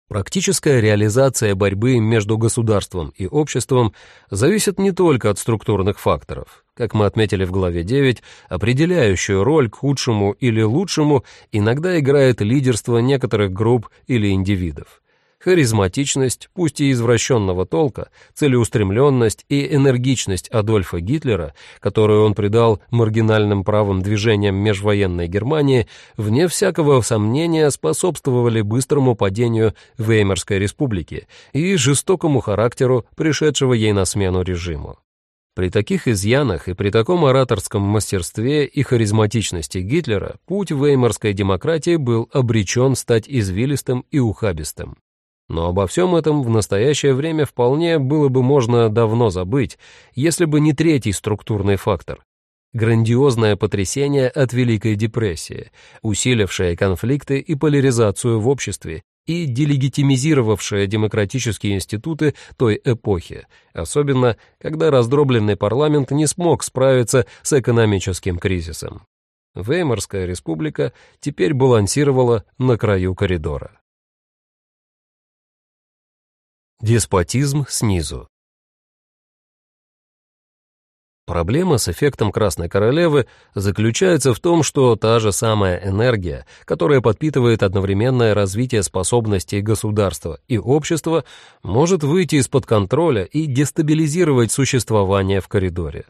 Практическая реализация борьбы между государством и обществом зависит не только от структурных факторов. Как мы отметили в главе 9, определяющую роль к худшему или лучшему иногда играет лидерство некоторых групп или индивидов харизматичность, пусть и извращенного толка, целеустремленность и энергичность Адольфа Гитлера, которую он придал маргинальным правым движениям межвоенной Германии, вне всякого сомнения способствовали быстрому падению Веймарской республики и жестокому характеру пришедшего ей на смену режиму. При таких изъянах и при таком ораторском мастерстве и харизматичности Гитлера путь веймарской демократии был обречен стать извилистым и ухабистым. Но обо всем этом в настоящее время вполне было бы можно давно забыть, если бы не третий структурный фактор — грандиозное потрясение от Великой депрессии, усилившее конфликты и поляризацию в обществе и делегитимизировавшее демократические институты той эпохи, особенно когда раздробленный парламент не смог справиться с экономическим кризисом. Веймарская республика теперь балансировала на краю коридора. Деспотизм снизу. Проблема с эффектом Красной Королевы заключается в том, что та же самая энергия, которая подпитывает одновременное развитие способностей государства и общества, может выйти из-под контроля и дестабилизировать существование в коридоре.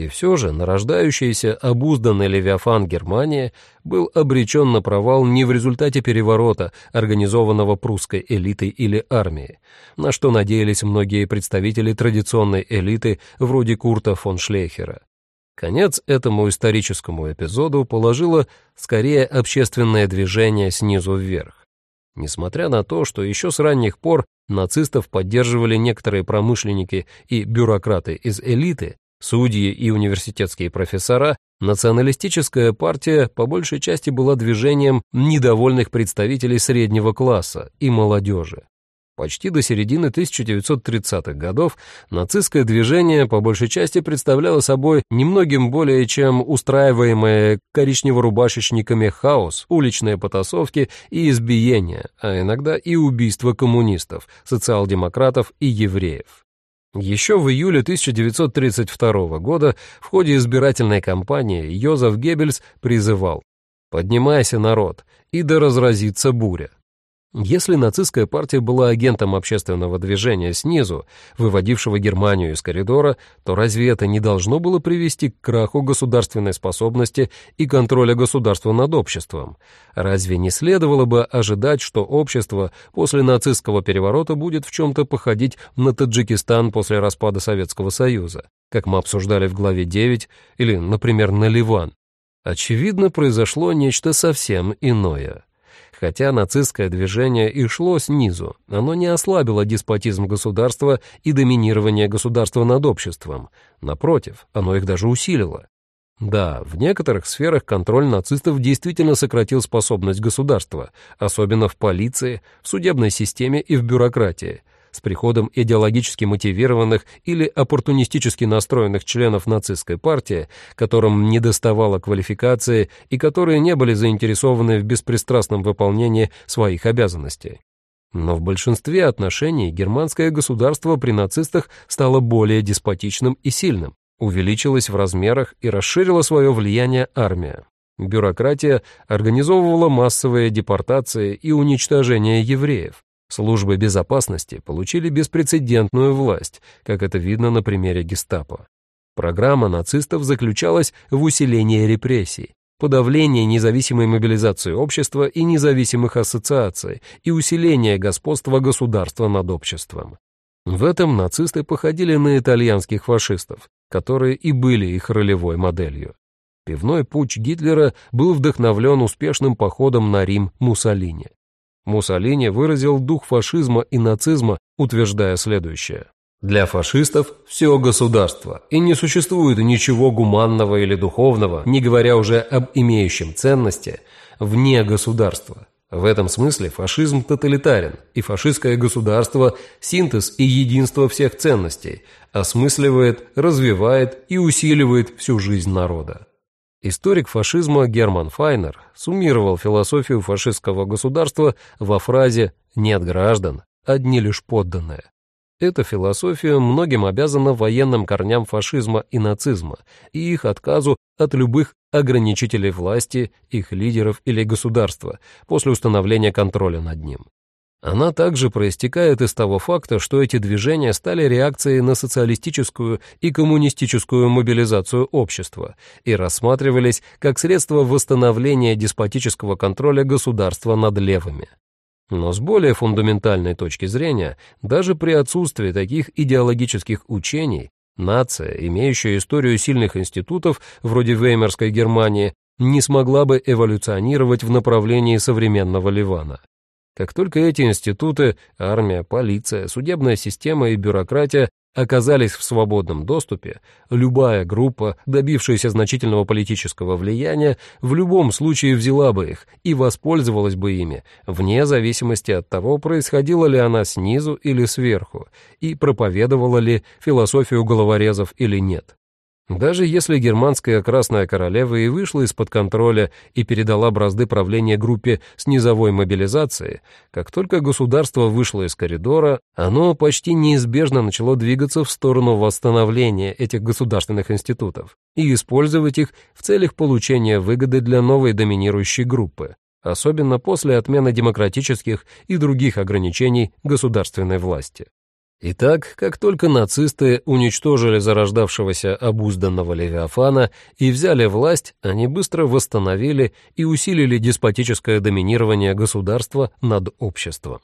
И все же нарождающийся обузданный Левиафан Германия был обречен на провал не в результате переворота, организованного прусской элитой или армией, на что надеялись многие представители традиционной элиты вроде Курта фон Шлейхера. Конец этому историческому эпизоду положило скорее общественное движение снизу вверх. Несмотря на то, что еще с ранних пор нацистов поддерживали некоторые промышленники и бюрократы из элиты, судьи и университетские профессора, националистическая партия по большей части была движением недовольных представителей среднего класса и молодежи. Почти до середины 1930-х годов нацистское движение по большей части представляло собой немногим более чем устраиваемые коричневорубашечниками хаос, уличные потасовки и избиения, а иногда и убийства коммунистов, социал-демократов и евреев. Еще в июле 1932 года в ходе избирательной кампании Йозеф Геббельс призывал «Поднимайся, народ, и да разразится буря». Если нацистская партия была агентом общественного движения снизу, выводившего Германию из коридора, то разве это не должно было привести к краху государственной способности и контроля государства над обществом? Разве не следовало бы ожидать, что общество после нацистского переворота будет в чем-то походить на Таджикистан после распада Советского Союза, как мы обсуждали в главе 9, или, например, на Ливан? Очевидно, произошло нечто совсем иное. Хотя нацистское движение и шло снизу, оно не ослабило деспотизм государства и доминирование государства над обществом. Напротив, оно их даже усилило. Да, в некоторых сферах контроль нацистов действительно сократил способность государства, особенно в полиции, в судебной системе и в бюрократии, с приходом идеологически мотивированных или оппортунистически настроенных членов нацистской партии, которым не доставало квалификации и которые не были заинтересованы в беспристрастном выполнении своих обязанностей. Но в большинстве отношений германское государство при нацистах стало более деспотичным и сильным, увеличилось в размерах и расширило свое влияние армия. Бюрократия организовывала массовые депортации и уничтожение евреев, Службы безопасности получили беспрецедентную власть, как это видно на примере гестапо. Программа нацистов заключалась в усилении репрессий, подавлении независимой мобилизации общества и независимых ассоциаций и усиление господства государства над обществом. В этом нацисты походили на итальянских фашистов, которые и были их ролевой моделью. Пивной путь Гитлера был вдохновлен успешным походом на Рим Муссолини. Муссолини выразил дух фашизма и нацизма, утверждая следующее. Для фашистов все государство, и не существует ничего гуманного или духовного, не говоря уже об имеющем ценности, вне государства. В этом смысле фашизм тоталитарен, и фашистское государство – синтез и единство всех ценностей, осмысливает, развивает и усиливает всю жизнь народа. Историк фашизма Герман Файнер суммировал философию фашистского государства во фразе «нет граждан, одни лишь подданные». Эта философия многим обязана военным корням фашизма и нацизма и их отказу от любых ограничителей власти, их лидеров или государства после установления контроля над ним. Она также проистекает из того факта, что эти движения стали реакцией на социалистическую и коммунистическую мобилизацию общества и рассматривались как средство восстановления деспотического контроля государства над левыми. Но с более фундаментальной точки зрения, даже при отсутствии таких идеологических учений, нация, имеющая историю сильных институтов, вроде Веймарской Германии, не смогла бы эволюционировать в направлении современного Ливана. Как только эти институты, армия, полиция, судебная система и бюрократия оказались в свободном доступе, любая группа, добившаяся значительного политического влияния, в любом случае взяла бы их и воспользовалась бы ими, вне зависимости от того, происходила ли она снизу или сверху, и проповедовала ли философию головорезов или нет. Даже если германская Красная Королева и вышла из-под контроля и передала бразды правления группе с низовой мобилизацией, как только государство вышло из коридора, оно почти неизбежно начало двигаться в сторону восстановления этих государственных институтов и использовать их в целях получения выгоды для новой доминирующей группы, особенно после отмены демократических и других ограничений государственной власти. Итак, как только нацисты уничтожили зарождавшегося обузданного Левиафана и взяли власть, они быстро восстановили и усилили деспотическое доминирование государства над обществом.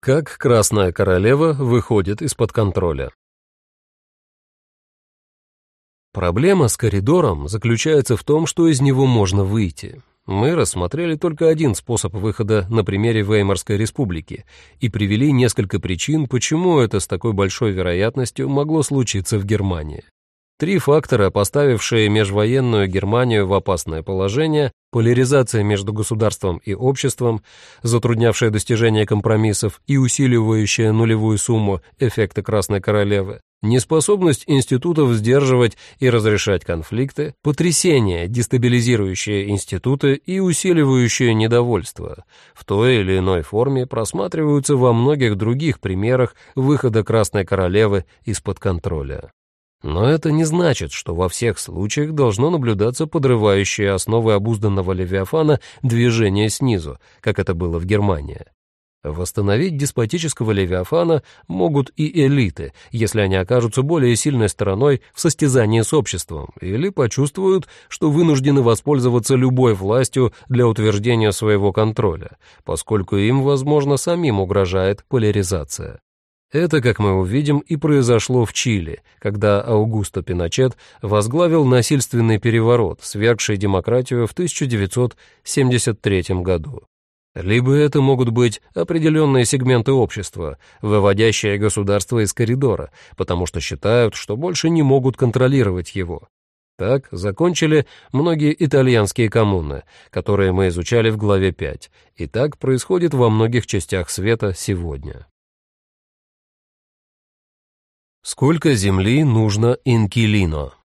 Как Красная Королева выходит из-под контроля Проблема с коридором заключается в том, что из него можно выйти. Мы рассмотрели только один способ выхода на примере Веймарской республики и привели несколько причин, почему это с такой большой вероятностью могло случиться в Германии. Три фактора, поставившие межвоенную Германию в опасное положение, поляризация между государством и обществом, затруднявшая достижение компромиссов и усиливающая нулевую сумму эффекта Красной Королевы, неспособность институтов сдерживать и разрешать конфликты, потрясение, дестабилизирующее институты и усиливающее недовольство, в той или иной форме просматриваются во многих других примерах выхода Красной Королевы из-под контроля. Но это не значит, что во всех случаях должно наблюдаться подрывающее основы обузданного Левиафана движение снизу, как это было в Германии. Восстановить деспотического Левиафана могут и элиты, если они окажутся более сильной стороной в состязании с обществом или почувствуют, что вынуждены воспользоваться любой властью для утверждения своего контроля, поскольку им, возможно, самим угрожает поляризация. Это, как мы увидим, и произошло в Чили, когда Аугусто Пиночет возглавил насильственный переворот, свергший демократию в 1973 году. Либо это могут быть определенные сегменты общества, выводящие государство из коридора, потому что считают, что больше не могут контролировать его. Так закончили многие итальянские коммуны, которые мы изучали в главе 5, и так происходит во многих частях света сегодня. Сколько земли нужно инкилино?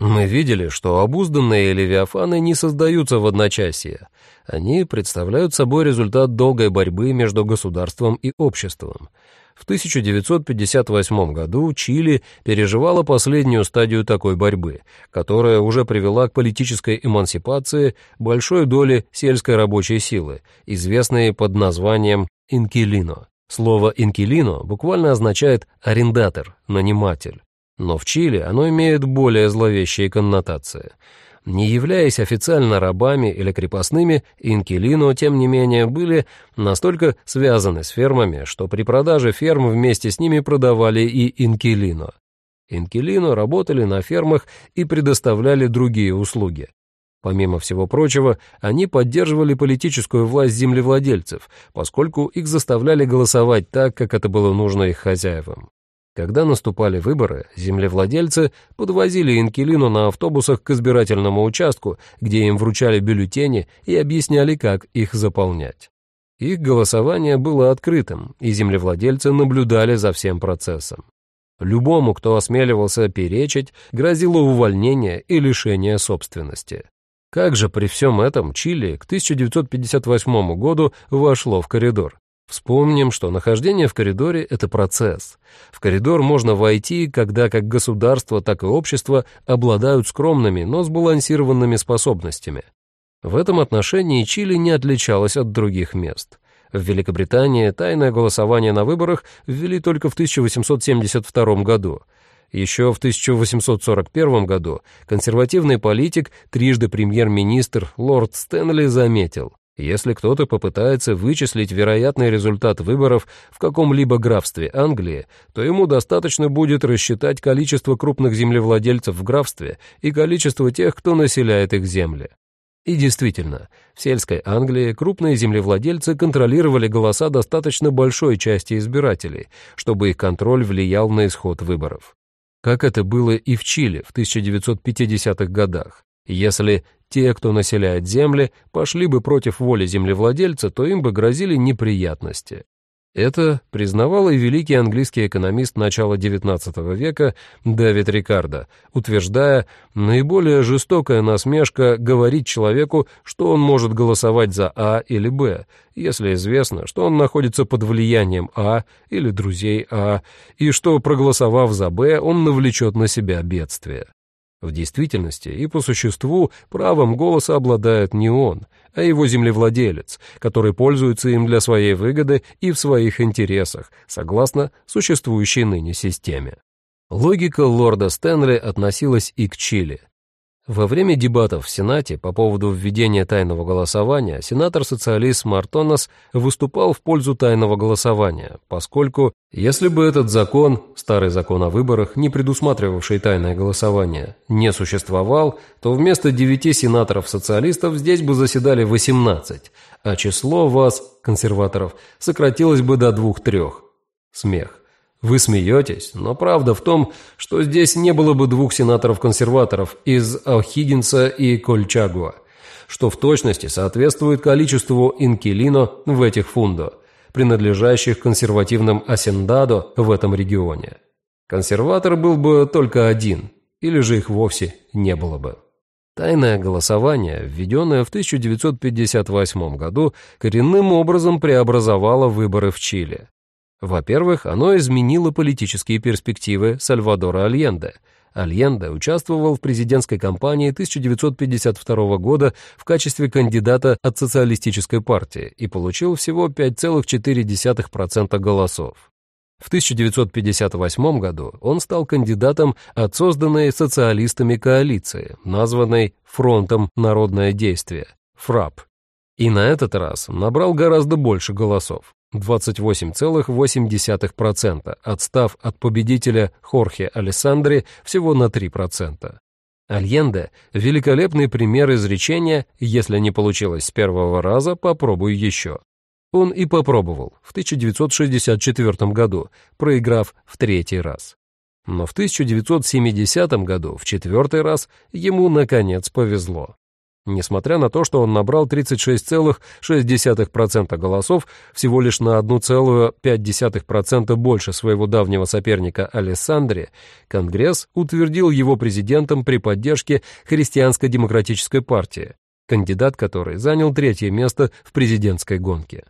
Мы видели, что обузданные левиафаны не создаются в одночасье. Они представляют собой результат долгой борьбы между государством и обществом. В 1958 году Чили переживала последнюю стадию такой борьбы, которая уже привела к политической эмансипации большой доли сельской рабочей силы, известной под названием «инкилино». Слово «инкилино» буквально означает «арендатор», «наниматель». Но в Чили оно имеет более зловещие коннотации. Не являясь официально рабами или крепостными, инкилино, тем не менее, были настолько связаны с фермами, что при продаже ферм вместе с ними продавали и инкилино. Инкилино работали на фермах и предоставляли другие услуги. Помимо всего прочего, они поддерживали политическую власть землевладельцев, поскольку их заставляли голосовать так, как это было нужно их хозяевам. Когда наступали выборы, землевладельцы подвозили инкилину на автобусах к избирательному участку, где им вручали бюллетени и объясняли, как их заполнять. Их голосование было открытым, и землевладельцы наблюдали за всем процессом. Любому, кто осмеливался перечить, грозило увольнение и лишение собственности. Как же при всем этом Чили к 1958 году вошло в коридор? Вспомним, что нахождение в коридоре – это процесс. В коридор можно войти, когда как государство, так и общество обладают скромными, но сбалансированными способностями. В этом отношении Чили не отличалось от других мест. В Великобритании тайное голосование на выборах ввели только в 1872 году – еще в 1841 году консервативный политик, трижды премьер-министр лорд Стэнли заметил, если кто-то попытается вычислить вероятный результат выборов в каком-либо графстве Англии, то ему достаточно будет рассчитать количество крупных землевладельцев в графстве и количество тех, кто населяет их земли. И действительно, в сельской Англии крупные землевладельцы контролировали голоса достаточно большой части избирателей, чтобы их контроль влиял на исход выборов как это было и в Чили в 1950-х годах. Если те, кто населяет земли, пошли бы против воли землевладельца, то им бы грозили неприятности. Это признавал и великий английский экономист начала XIX века Дэвид Рикардо, утверждая, наиболее жестокая насмешка говорить человеку, что он может голосовать за А или Б, если известно, что он находится под влиянием А или друзей А, и что, проголосовав за Б, он навлечет на себя бедствие. В действительности и по существу правом голоса обладает не он, а его землевладелец, который пользуется им для своей выгоды и в своих интересах, согласно существующей ныне системе. Логика лорда Стэнли относилась и к Чили. Во время дебатов в Сенате по поводу введения тайного голосования сенатор-социалист Мартонос выступал в пользу тайного голосования, поскольку, если бы этот закон, старый закон о выборах, не предусматривавший тайное голосование, не существовал, то вместо девяти сенаторов-социалистов здесь бы заседали 18, а число вас, консерваторов, сократилось бы до двух-трех. Смех. Вы смеетесь, но правда в том, что здесь не было бы двух сенаторов-консерваторов из Алхигинса и Кольчагуа, что в точности соответствует количеству инкилино в этих фундо, принадлежащих консервативным асендадо в этом регионе. Консерватор был бы только один, или же их вовсе не было бы. Тайное голосование, введенное в 1958 году, коренным образом преобразовало выборы в Чили. Во-первых, оно изменило политические перспективы Сальвадора Альенде. Альенде участвовал в президентской кампании 1952 года в качестве кандидата от социалистической партии и получил всего 5,4% голосов. В 1958 году он стал кандидатом от созданной социалистами коалиции, названной «Фронтом народное действие» – ФРАП, и на этот раз набрал гораздо больше голосов. 28,8%, отстав от победителя Хорхе Алессандри всего на 3%. Альенде – великолепный пример изречения «если не получилось с первого раза, попробуй еще». Он и попробовал в 1964 году, проиграв в третий раз. Но в 1970 году, в четвертый раз, ему, наконец, повезло. Несмотря на то, что он набрал 36,6% голосов, всего лишь на 1,5% больше своего давнего соперника Алессандри, Конгресс утвердил его президентом при поддержке Христианско-демократической партии, кандидат которой занял третье место в президентской гонке.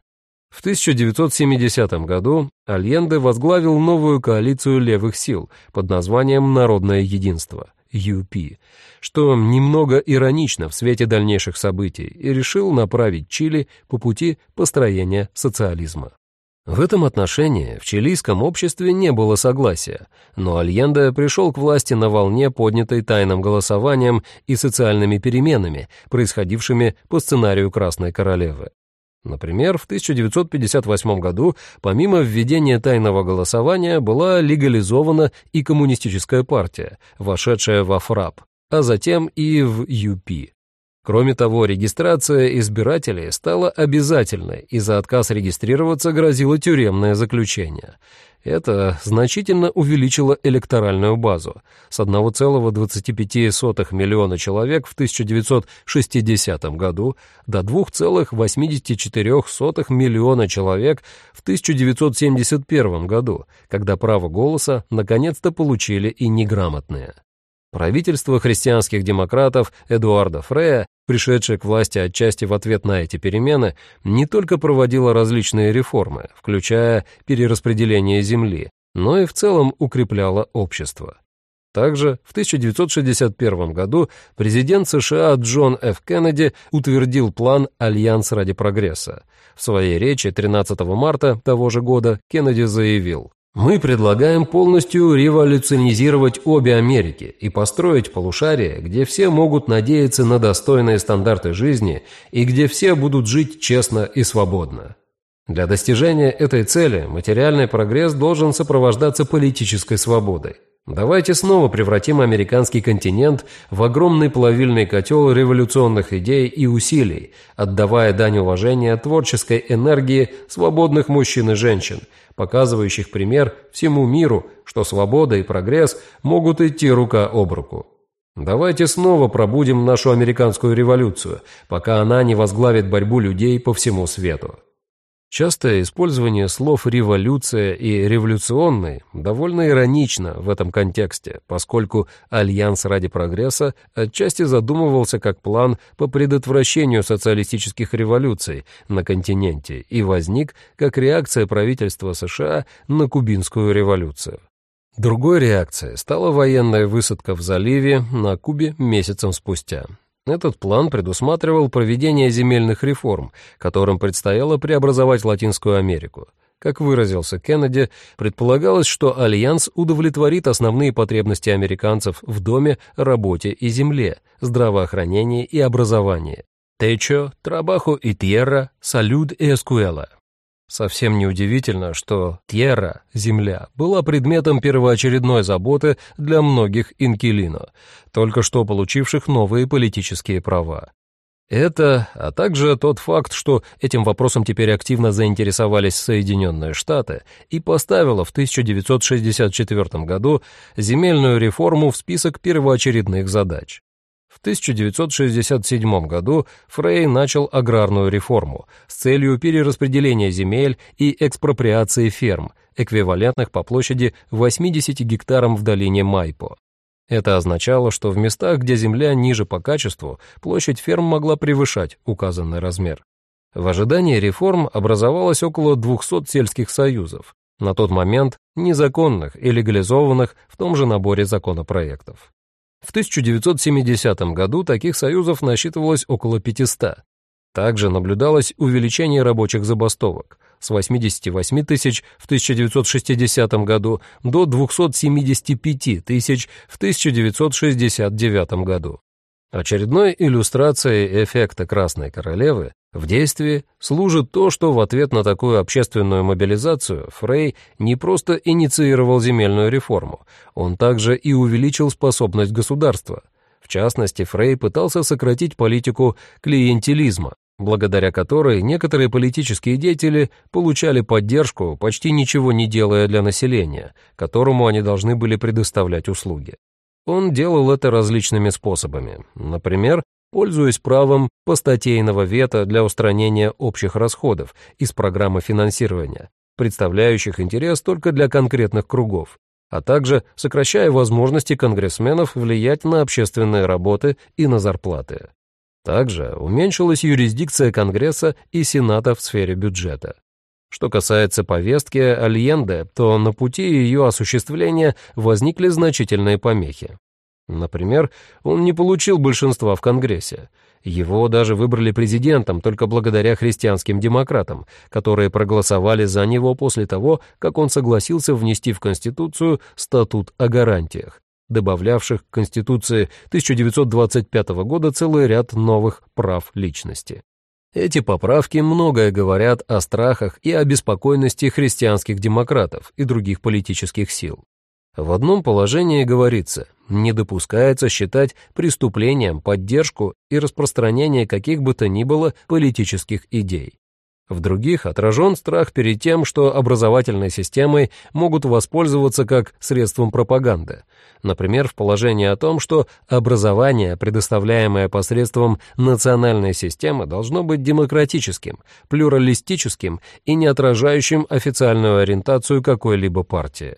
В 1970 году Альенде возглавил новую коалицию левых сил под названием «Народное единство». UP, что немного иронично в свете дальнейших событий, и решил направить Чили по пути построения социализма. В этом отношении в чилийском обществе не было согласия, но Альенде пришел к власти на волне, поднятой тайным голосованием и социальными переменами, происходившими по сценарию Красной Королевы. Например, в 1958 году, помимо введения тайного голосования, была легализована и коммунистическая партия, вошедшая во ФРАП, а затем и в ЮПИ. Кроме того, регистрация избирателей стала обязательной, и за отказ регистрироваться грозило тюремное заключение. Это значительно увеличило электоральную базу с 1,25 миллиона человек в 1960 году до 2,84 миллиона человек в 1971 году, когда право голоса наконец-то получили и неграмотные. Правительство христианских демократов Эдуарда Фрея, пришедшее к власти отчасти в ответ на эти перемены, не только проводило различные реформы, включая перераспределение земли, но и в целом укрепляло общество. Также в 1961 году президент США Джон Ф. Кеннеди утвердил план «Альянс ради прогресса». В своей речи 13 марта того же года Кеннеди заявил, мы предлагаем полностью революционизировать обе Америки и построить полушарие, где все могут надеяться на достойные стандарты жизни и где все будут жить честно и свободно. Для достижения этой цели материальный прогресс должен сопровождаться политической свободой. Давайте снова превратим американский континент в огромный плавильный котел революционных идей и усилий, отдавая дань уважения творческой энергии свободных мужчин и женщин, показывающих пример всему миру, что свобода и прогресс могут идти рука об руку. Давайте снова пробудим нашу американскую революцию, пока она не возглавит борьбу людей по всему свету. Частое использование слов «революция» и «революционный» довольно иронично в этом контексте, поскольку Альянс ради прогресса отчасти задумывался как план по предотвращению социалистических революций на континенте и возник как реакция правительства США на кубинскую революцию. Другой реакцией стала военная высадка в заливе на Кубе месяцем спустя. Этот план предусматривал проведение земельных реформ, которым предстояло преобразовать Латинскую Америку. Как выразился Кеннеди, предполагалось, что Альянс удовлетворит основные потребности американцев в доме, работе и земле, здравоохранении и образовании. Течо, трабахо и тьерра, салюд и эскуэла. Совсем неудивительно, что Тьерра, земля, была предметом первоочередной заботы для многих инкилино, только что получивших новые политические права. Это, а также тот факт, что этим вопросом теперь активно заинтересовались Соединенные Штаты и поставило в 1964 году земельную реформу в список первоочередных задач. В 1967 году Фрей начал аграрную реформу с целью перераспределения земель и экспроприации ферм, эквивалентных по площади 80 гектарам в долине Майпо. Это означало, что в местах, где земля ниже по качеству, площадь ферм могла превышать указанный размер. В ожидании реформ образовалось около 200 сельских союзов, на тот момент незаконных и легализованных в том же наборе законопроектов. В 1970 году таких союзов насчитывалось около 500. Также наблюдалось увеличение рабочих забастовок с 88 тысяч в 1960 году до 275 тысяч в 1969 году. Очередной иллюстрацией эффекта Красной Королевы в действии служит то, что в ответ на такую общественную мобилизацию Фрей не просто инициировал земельную реформу, он также и увеличил способность государства. В частности, Фрей пытался сократить политику клиентелизма, благодаря которой некоторые политические деятели получали поддержку, почти ничего не делая для населения, которому они должны были предоставлять услуги. Он делал это различными способами. Например, пользуясь правом постатейного вето для устранения общих расходов из программы финансирования, представляющих интерес только для конкретных кругов, а также сокращая возможности конгрессменов влиять на общественные работы и на зарплаты. Также уменьшилась юрисдикция Конгресса и Сената в сфере бюджета. Что касается повестки Альенде, то на пути ее осуществления возникли значительные помехи. Например, он не получил большинства в Конгрессе. Его даже выбрали президентом только благодаря христианским демократам, которые проголосовали за него после того, как он согласился внести в Конституцию статут о гарантиях, добавлявших к Конституции 1925 года целый ряд новых прав личности. Эти поправки многое говорят о страхах и обеспокоенности христианских демократов и других политических сил. В одном положении говорится, не допускается считать преступлением поддержку и распространение каких бы то ни было политических идей. В других отражен страх перед тем, что образовательной системой могут воспользоваться как средством пропаганды. Например, в положении о том, что образование, предоставляемое посредством национальной системы, должно быть демократическим, плюралистическим и не отражающим официальную ориентацию какой-либо партии.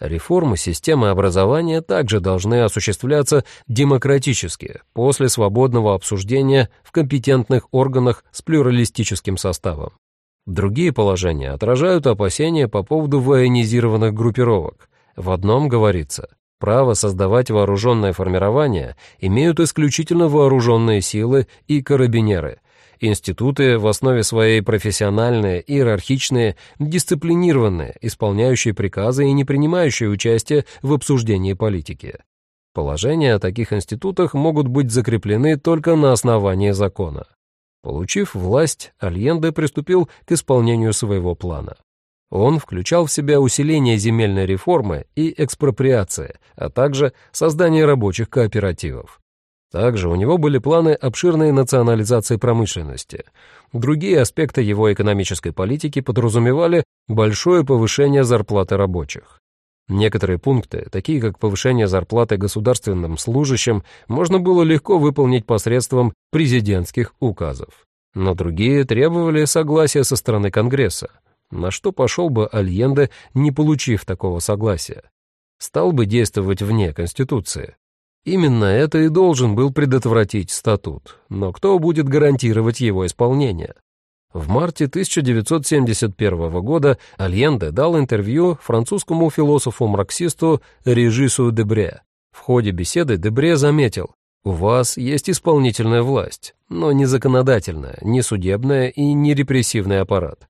Реформы системы образования также должны осуществляться демократически, после свободного обсуждения в компетентных органах с плюралистическим составом. Другие положения отражают опасения по поводу военизированных группировок. В одном говорится, право создавать вооруженное формирование имеют исключительно вооруженные силы и карабинеры – Институты в основе своей профессиональные, иерархичные, дисциплинированные, исполняющие приказы и не принимающие участие в обсуждении политики. Положения о таких институтах могут быть закреплены только на основании закона. Получив власть, Альенде приступил к исполнению своего плана. Он включал в себя усиление земельной реформы и экспроприации, а также создание рабочих кооперативов. Также у него были планы обширной национализации промышленности. Другие аспекты его экономической политики подразумевали большое повышение зарплаты рабочих. Некоторые пункты, такие как повышение зарплаты государственным служащим, можно было легко выполнить посредством президентских указов. Но другие требовали согласия со стороны Конгресса, на что пошел бы Альенде, не получив такого согласия. Стал бы действовать вне Конституции. Именно это и должен был предотвратить статут, но кто будет гарантировать его исполнение? В марте 1971 года Альенде дал интервью французскому философу-марксисту Режису Дебре. В ходе беседы Дебре заметил, «У вас есть исполнительная власть, но не законодательная, не судебная и не репрессивный аппарат.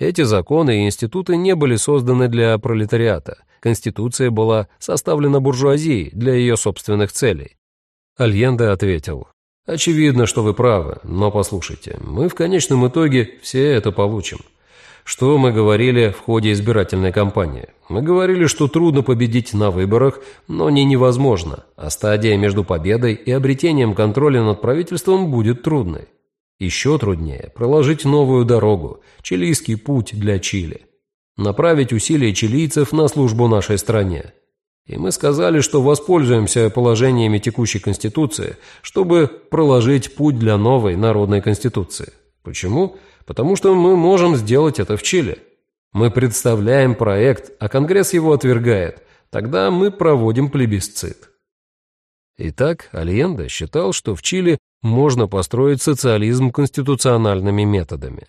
Эти законы и институты не были созданы для пролетариата. Конституция была составлена буржуазией для ее собственных целей. Альенде ответил, «Очевидно, что вы правы, но послушайте, мы в конечном итоге все это получим. Что мы говорили в ходе избирательной кампании? Мы говорили, что трудно победить на выборах, но не невозможно, а стадия между победой и обретением контроля над правительством будет трудной. Еще труднее проложить новую дорогу, чилийский путь для Чили. Направить усилия чилийцев на службу нашей стране. И мы сказали, что воспользуемся положениями текущей Конституции, чтобы проложить путь для новой народной Конституции. Почему? Потому что мы можем сделать это в Чили. Мы представляем проект, а Конгресс его отвергает. Тогда мы проводим плебисцит. Итак, Альенде считал, что в Чили можно построить социализм конституциональными методами.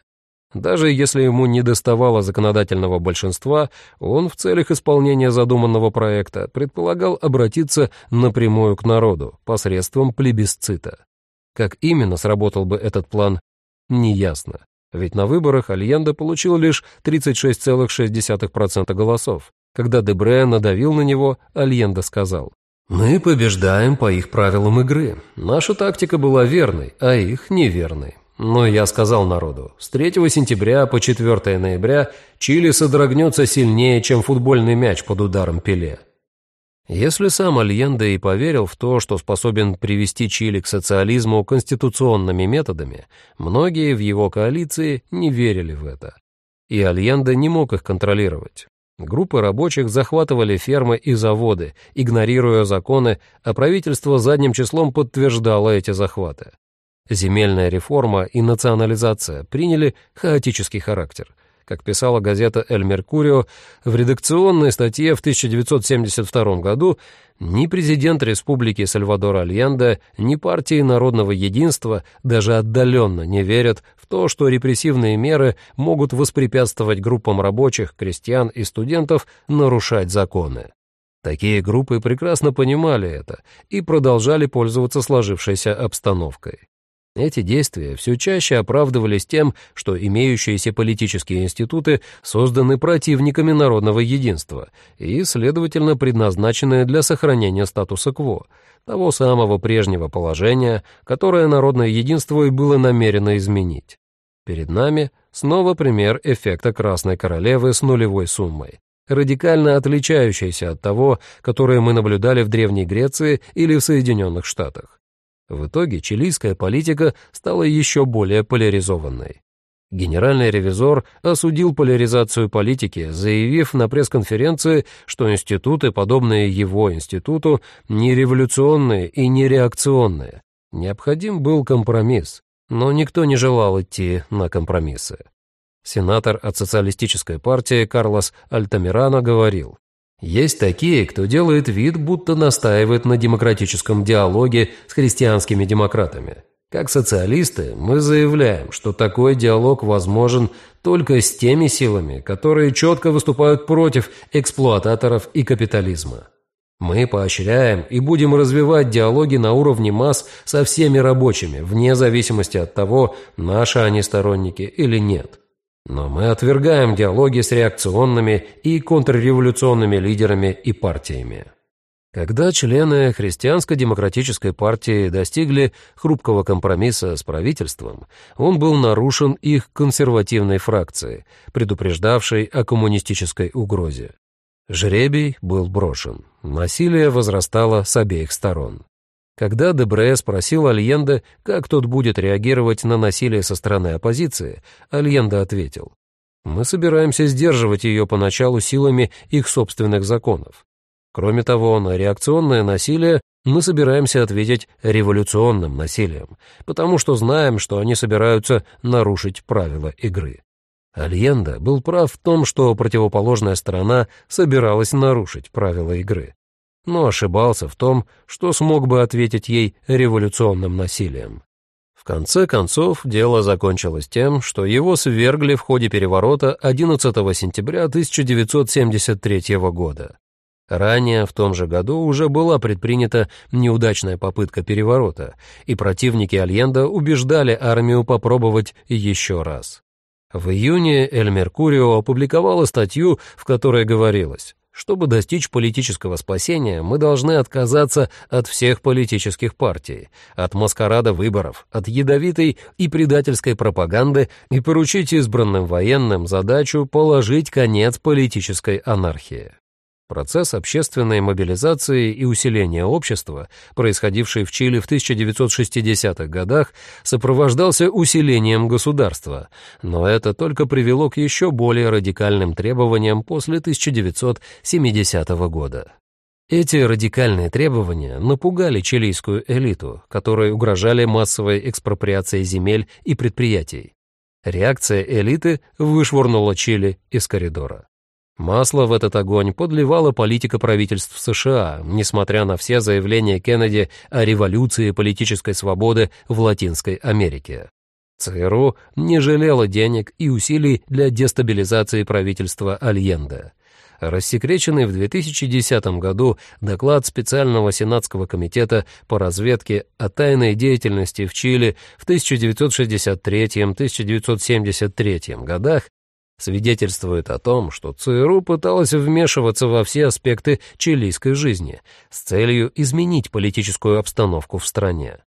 Даже если ему не доставало законодательного большинства, он в целях исполнения задуманного проекта предполагал обратиться напрямую к народу посредством плебисцита. Как именно сработал бы этот план, неясно. Ведь на выборах Альенда получил лишь 36,6% голосов. Когда Дебре надавил на него, Альенда сказал, «Мы побеждаем по их правилам игры. Наша тактика была верной, а их неверной. Но я сказал народу, с 3 сентября по 4 ноября Чили содрогнется сильнее, чем футбольный мяч под ударом Пеле. Если сам Альенде и поверил в то, что способен привести Чили к социализму конституционными методами, многие в его коалиции не верили в это. И Альенде не мог их контролировать. Группы рабочих захватывали фермы и заводы, игнорируя законы, а правительство задним числом подтверждало эти захваты. Земельная реформа и национализация приняли хаотический характер. Как писала газета «Эль Меркурио», в редакционной статье в 1972 году ни президент Республики Сальвадор Альянде, ни партии народного единства даже отдаленно не верят то, что репрессивные меры могут воспрепятствовать группам рабочих, крестьян и студентов нарушать законы. Такие группы прекрасно понимали это и продолжали пользоваться сложившейся обстановкой. Эти действия все чаще оправдывались тем, что имеющиеся политические институты созданы противниками народного единства и, следовательно, предназначены для сохранения статуса кво, того самого прежнего положения, которое народное единство и было намерено изменить. Перед нами снова пример эффекта Красной Королевы с нулевой суммой, радикально отличающийся от того, которое мы наблюдали в Древней Греции или в Соединенных Штатах. В итоге чилийская политика стала еще более поляризованной. Генеральный ревизор осудил поляризацию политики, заявив на пресс-конференции, что институты, подобные его институту, не революционные и не реакционные. Необходим был компромисс, но никто не желал идти на компромиссы. Сенатор от социалистической партии Карлос Альтамирано говорил, есть такие, кто делает вид, будто настаивает на демократическом диалоге с христианскими демократами. Как социалисты мы заявляем, что такой диалог возможен только с теми силами, которые четко выступают против эксплуататоров и капитализма. Мы поощряем и будем развивать диалоги на уровне масс со всеми рабочими, вне зависимости от того, наши они сторонники или нет. Но мы отвергаем диалоги с реакционными и контрреволюционными лидерами и партиями. Когда члены христианско-демократической партии достигли хрупкого компромисса с правительством, он был нарушен их консервативной фракцией, предупреждавшей о коммунистической угрозе. Жребий был брошен. Насилие возрастало с обеих сторон. Когда Дебре спросил Альенде, как тот будет реагировать на насилие со стороны оппозиции, Альенде ответил, «Мы собираемся сдерживать ее поначалу силами их собственных законов. Кроме того, на реакционное насилие мы собираемся ответить революционным насилием, потому что знаем, что они собираются нарушить правила игры». Альенда был прав в том, что противоположная сторона собиралась нарушить правила игры но ошибался в том, что смог бы ответить ей революционным насилием. В конце концов, дело закончилось тем, что его свергли в ходе переворота 11 сентября 1973 года. Ранее, в том же году, уже была предпринята неудачная попытка переворота, и противники Альенда убеждали армию попробовать еще раз. В июне «Эль Меркурио» опубликовала статью, в которой говорилось чтобы достичь политического спасения, мы должны отказаться от всех политических партий, от маскарада выборов, от ядовитой и предательской пропаганды и поручить избранным военным задачу положить конец политической анархии. Процесс общественной мобилизации и усиления общества, происходивший в Чили в 1960-х годах, сопровождался усилением государства, но это только привело к еще более радикальным требованиям после 1970 года. Эти радикальные требования напугали чилийскую элиту, которой угрожали массовой экспроприацией земель и предприятий. Реакция элиты вышвырнула Чили из коридора. Масло в этот огонь подливала политика правительств США, несмотря на все заявления Кеннеди о революции политической свободы в Латинской Америке. ЦРУ не жалела денег и усилий для дестабилизации правительства Альенде. Рассекреченный в 2010 году доклад специального Сенатского комитета по разведке о тайной деятельности в Чили в 1963-1973 годах свидетельствует о том, что ЦРУ пыталась вмешиваться во все аспекты чилийской жизни с целью изменить политическую обстановку в стране.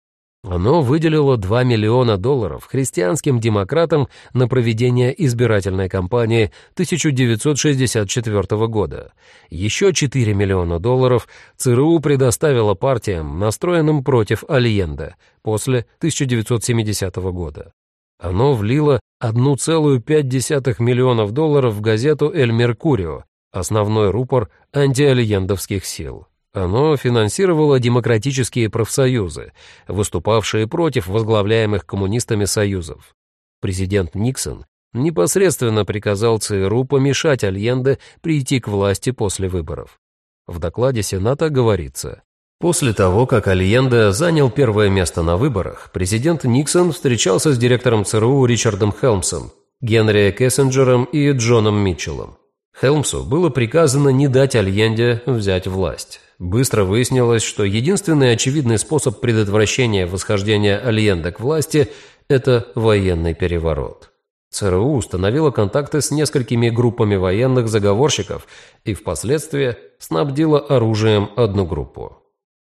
Оно выделило 2 миллиона долларов христианским демократам на проведение избирательной кампании 1964 года. Еще 4 миллиона долларов ЦРУ предоставила партиям, настроенным против Альенде после 1970 года. Оно влило 1,5 миллионов долларов в газету «Эль Меркурио», основной рупор антиальендовских сил. Оно финансировало демократические профсоюзы, выступавшие против возглавляемых коммунистами союзов. Президент Никсон непосредственно приказал ЦРУ помешать Альенде прийти к власти после выборов. В докладе Сената говорится, После того, как Альенде занял первое место на выборах, президент Никсон встречался с директором ЦРУ Ричардом Хелмсом, Генри Кессенджером и Джоном Митчеллом. Хелмсу было приказано не дать Альенде взять власть. Быстро выяснилось, что единственный очевидный способ предотвращения восхождения Альенде к власти – это военный переворот. ЦРУ установила контакты с несколькими группами военных заговорщиков и впоследствии снабдила оружием одну группу.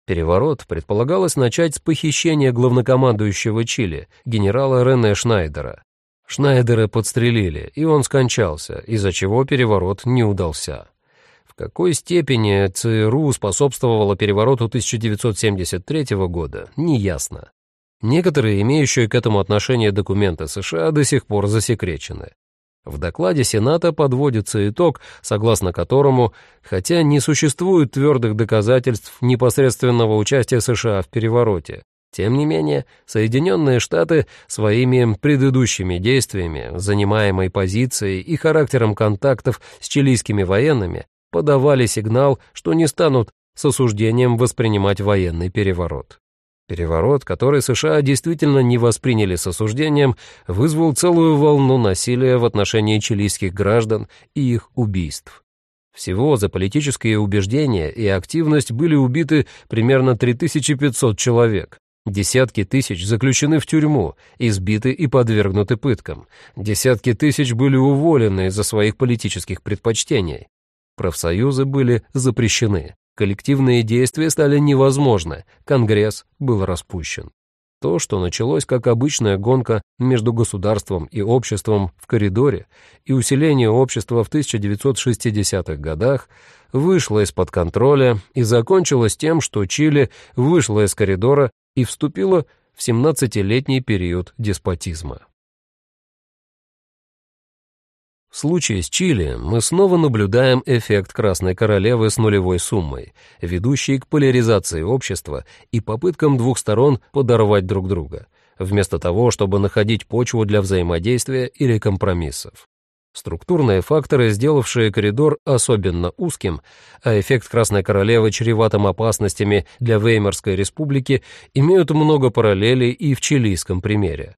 Переворот предполагалось начать с похищения главнокомандующего Чили, генерала Рене Шнайдера. Шнайдера подстрелили, и он скончался, из-за чего переворот не удался. В какой степени ЦРУ способствовало перевороту 1973 года, неясно. Некоторые имеющие к этому отношение документы США до сих пор засекречены. В докладе Сената подводится итог, согласно которому, хотя не существует твердых доказательств непосредственного участия США в перевороте, тем не менее, Соединенные Штаты своими предыдущими действиями, занимаемой позицией и характером контактов с чилийскими военными подавали сигнал, что не станут с осуждением воспринимать военный переворот. Переворот, который США действительно не восприняли с осуждением, вызвал целую волну насилия в отношении чилийских граждан и их убийств. Всего за политические убеждения и активность были убиты примерно 3500 человек. Десятки тысяч заключены в тюрьму, избиты и подвергнуты пыткам. Десятки тысяч были уволены из-за своих политических предпочтений. Профсоюзы были запрещены. Коллективные действия стали невозможны, Конгресс был распущен. То, что началось как обычная гонка между государством и обществом в коридоре и усиление общества в 1960-х годах, вышло из-под контроля и закончилось тем, что Чили вышла из коридора и вступила в 17-летний период деспотизма. В случае с Чили мы снова наблюдаем эффект Красной Королевы с нулевой суммой, ведущий к поляризации общества и попыткам двух сторон подорвать друг друга, вместо того, чтобы находить почву для взаимодействия или компромиссов. Структурные факторы, сделавшие коридор особенно узким, а эффект Красной Королевы чреватым опасностями для Веймарской республики, имеют много параллелей и в чилийском примере.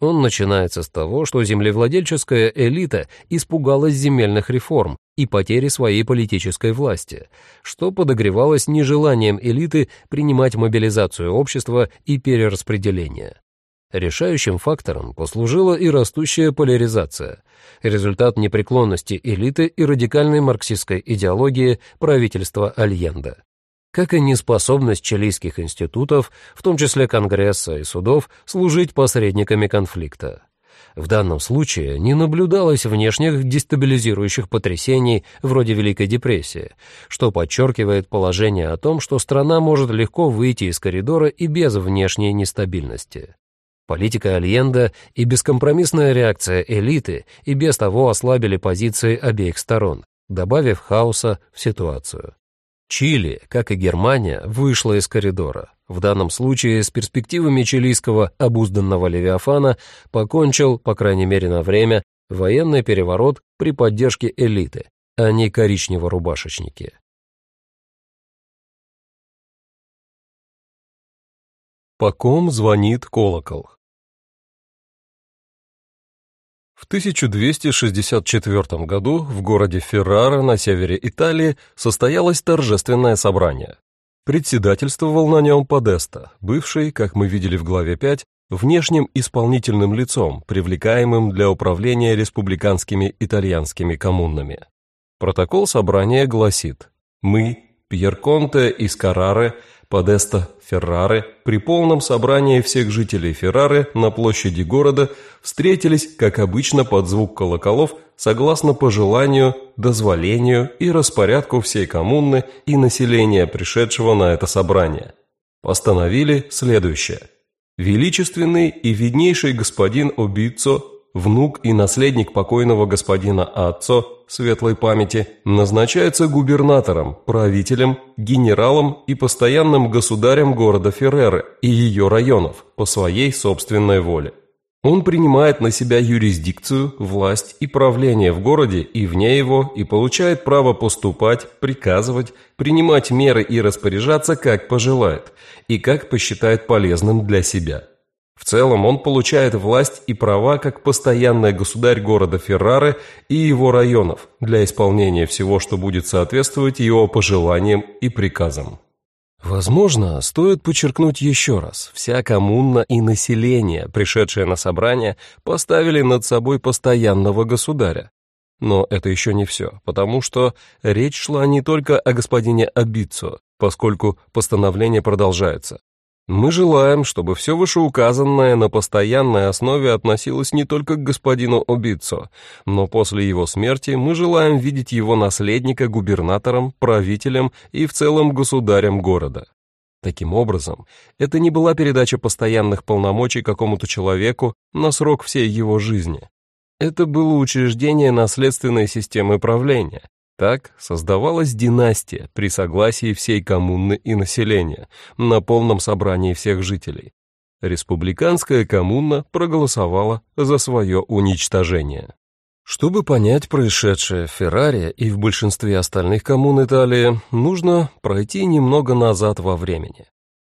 Он начинается с того, что землевладельческая элита испугалась земельных реформ и потери своей политической власти, что подогревалось нежеланием элиты принимать мобилизацию общества и перераспределение. Решающим фактором послужила и растущая поляризация, результат непреклонности элиты и радикальной марксистской идеологии правительства Альенда, как и неспособность чилийских институтов, в том числе Конгресса и судов, служить посредниками конфликта. В данном случае не наблюдалось внешних дестабилизирующих потрясений вроде Великой депрессии, что подчеркивает положение о том, что страна может легко выйти из коридора и без внешней нестабильности. Политика Альенда и бескомпромиссная реакция элиты и без того ослабили позиции обеих сторон, добавив хаоса в ситуацию. Чили, как и Германия, вышла из коридора. В данном случае с перспективами чилийского обузданного Левиафана покончил, по крайней мере на время, военный переворот при поддержке элиты, а не коричнево-рубашечники. По ком звонит колокол? В 1264 году в городе Феррара на севере Италии состоялось торжественное собрание. Председательствовал на нем Подеста, бывший, как мы видели в главе 5, внешним исполнительным лицом, привлекаемым для управления республиканскими итальянскими коммунами. Протокол собрания гласит «Мы, Пьер Конте из Карары, Подеста Феррары при полном собрании всех жителей Феррары на площади города встретились, как обычно, под звук колоколов, согласно пожеланию, дозволению и распорядку всей коммуны и населения, пришедшего на это собрание. Постановили следующее. Величественный и виднейший господин Обиццо внук и наследник покойного господина Аццо, светлой памяти, назначается губернатором, правителем, генералом и постоянным государем города Ферреры и ее районов по своей собственной воле. Он принимает на себя юрисдикцию, власть и правление в городе и вне его и получает право поступать, приказывать, принимать меры и распоряжаться, как пожелает, и как посчитает полезным для себя. В целом он получает власть и права как постоянный государь города Феррары и его районов для исполнения всего, что будет соответствовать его пожеланиям и приказам. Возможно, стоит подчеркнуть еще раз, вся коммуна и население, пришедшее на собрание, поставили над собой постоянного государя. Но это еще не все, потому что речь шла не только о господине Абиццо, поскольку постановление продолжается, мы желаем, чтобы все вышеуказанное на постоянной основе относилось не только к господину Обиццо, но после его смерти мы желаем видеть его наследника губернатором, правителем и в целом государем города. Таким образом, это не была передача постоянных полномочий какому-то человеку на срок всей его жизни. Это было учреждение наследственной системы правления, так создавалась династия при согласии всей коммуны и населения на полном собрании всех жителей. Республиканская коммуна проголосовала за свое уничтожение. Чтобы понять происшедшее в Ферраре и в большинстве остальных коммун Италии, нужно пройти немного назад во времени.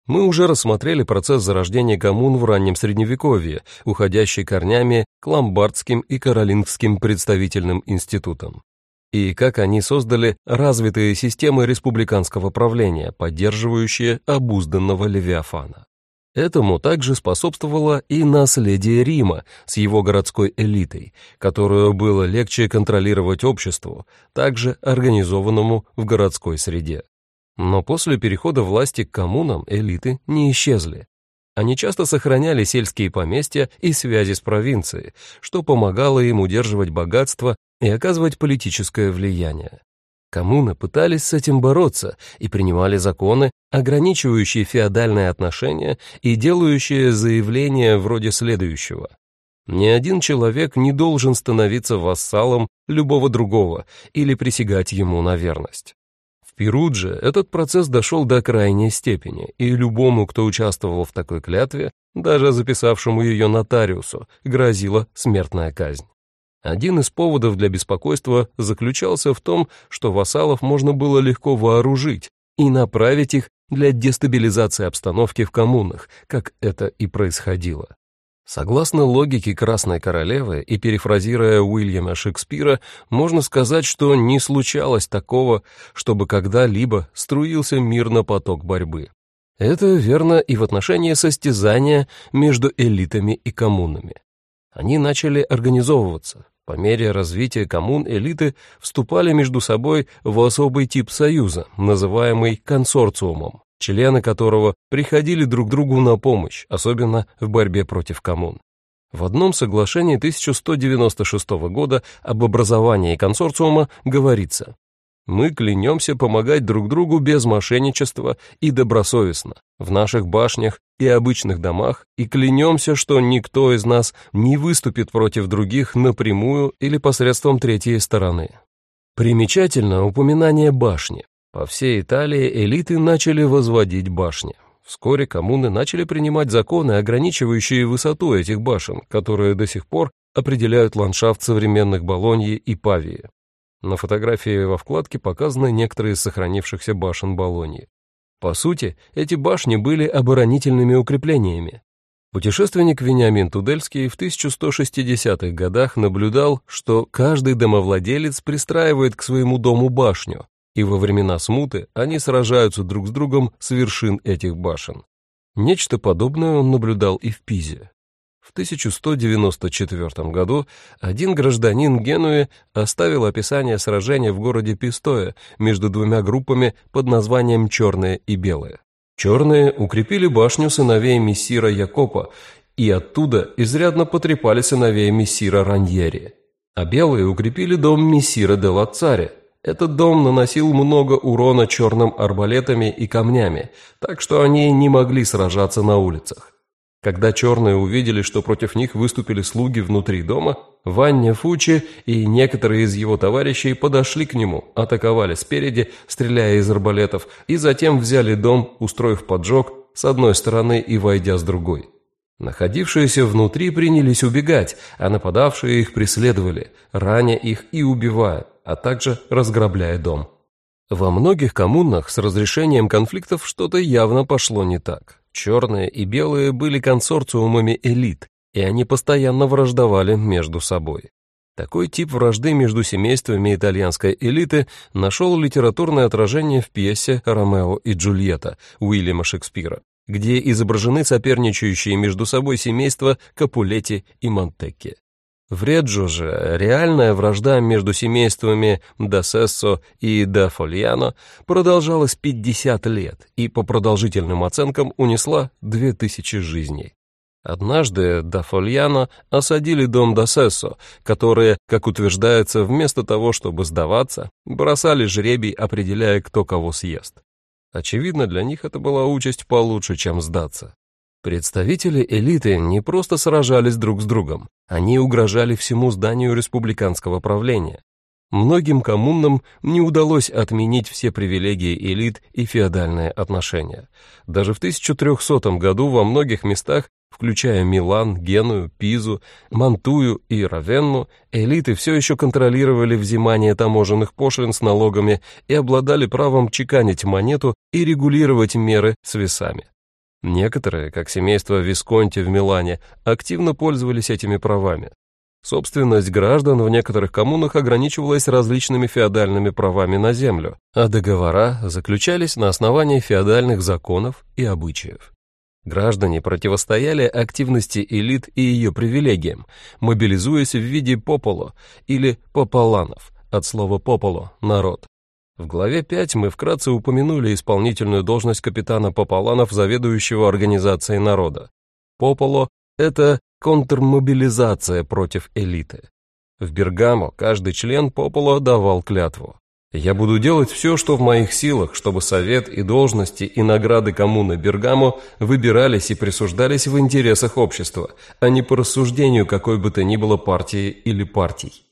Мы уже рассмотрели процесс зарождения коммун в раннем Средневековье, уходящий корнями к ломбардским и каролингским представительным институтам и как они создали развитые системы республиканского правления, поддерживающие обузданного Левиафана. Этому также способствовало и наследие Рима с его городской элитой, которую было легче контролировать обществу, также организованному в городской среде. Но после перехода власти к коммунам элиты не исчезли. Они часто сохраняли сельские поместья и связи с провинцией, что помогало им удерживать богатство и оказывать политическое влияние. Коммуны пытались с этим бороться и принимали законы, ограничивающие феодальные отношения и делающие заявления вроде следующего. Ни один человек не должен становиться вассалом любого другого или присягать ему на верность. В Перудже этот процесс дошел до крайней степени, и любому, кто участвовал в такой клятве, даже записавшему ее нотариусу, грозила смертная казнь. Один из поводов для беспокойства заключался в том, что вассалов можно было легко вооружить и направить их для дестабилизации обстановки в коммунах, как это и происходило. Согласно логике Красной Королевы и перефразируя Уильяма Шекспира, можно сказать, что не случалось такого, чтобы когда-либо струился мирно поток борьбы. Это верно и в отношении состязания между элитами и коммунами. Они начали организовываться. По мере развития коммун элиты вступали между собой в особый тип союза, называемый консорциумом, члены которого приходили друг другу на помощь, особенно в борьбе против коммун. В одном соглашении 1196 года об образовании консорциума говорится мы клянемся помогать друг другу без мошенничества и добросовестно, в наших башнях и обычных домах, и клянемся, что никто из нас не выступит против других напрямую или посредством третьей стороны. Примечательно упоминание башни. По всей Италии элиты начали возводить башни. Вскоре коммуны начали принимать законы, ограничивающие высоту этих башен, которые до сих пор определяют ландшафт современных Болоньи и Павии. На фотографии во вкладке показаны некоторые из сохранившихся башен Болоньи. По сути, эти башни были оборонительными укреплениями. Путешественник Вениамин Тудельский в 1160-х годах наблюдал, что каждый домовладелец пристраивает к своему дому башню, и во времена смуты они сражаются друг с другом с вершин этих башен. Нечто подобное он наблюдал и в Пизе. В 1194 году один гражданин Генуи оставил описание сражения в городе Пистоя между двумя группами под названием «Черные» и «Белые». Черные укрепили башню сыновей мессира Якопа, и оттуда изрядно потрепали сыновей мессира Раньери. А белые укрепили дом мессира де Лацаре. Этот дом наносил много урона черным арбалетами и камнями, так что они не могли сражаться на улицах. Когда черные увидели, что против них выступили слуги внутри дома, Ваня Фучи и некоторые из его товарищей подошли к нему, атаковали спереди, стреляя из арбалетов, и затем взяли дом, устроив поджог с одной стороны и войдя с другой. Находившиеся внутри принялись убегать, а нападавшие их преследовали, раня их и убивая, а также разграбляя дом. Во многих коммунах с разрешением конфликтов что-то явно пошло не так. Черные и белые были консорциумами элит, и они постоянно враждовали между собой. Такой тип вражды между семействами итальянской элиты нашел литературное отражение в пьесе «Ромео и Джульетта» Уильяма Шекспира, где изображены соперничающие между собой семейства Капулетти и Монтекки. В Реджо же реальная вражда между семействами да Сессо и да Фольяно продолжалась 50 лет и по продолжительным оценкам унесла 2000 жизней. Однажды да Фольяно осадили дом да Сессо, которые, как утверждается, вместо того, чтобы сдаваться, бросали жребий, определяя, кто кого съест. Очевидно, для них это была участь получше, чем сдаться. Представители элиты не просто сражались друг с другом, они угрожали всему зданию республиканского правления. Многим коммунам не удалось отменить все привилегии элит и феодальные отношения. Даже в 1300 году во многих местах, включая Милан, Геную, Пизу, Мантую и Равенну, элиты все еще контролировали взимание таможенных пошлин с налогами и обладали правом чеканить монету и регулировать меры с весами. Некоторые, как семейство Висконти в Милане, активно пользовались этими правами. Собственность граждан в некоторых коммунах ограничивалась различными феодальными правами на землю, а договора заключались на основании феодальных законов и обычаев. Граждане противостояли активности элит и ее привилегиям, мобилизуясь в виде пополо или пополанов, от слова пополо – народ. В главе 5 мы вкратце упомянули исполнительную должность капитана Пополанов, заведующего организацией народа. Пополо – это контрмобилизация против элиты. В Бергамо каждый член Пополо давал клятву. Я буду делать все, что в моих силах, чтобы совет и должности и награды коммуны Бергамо выбирались и присуждались в интересах общества, а не по рассуждению какой бы то ни было партии или партий.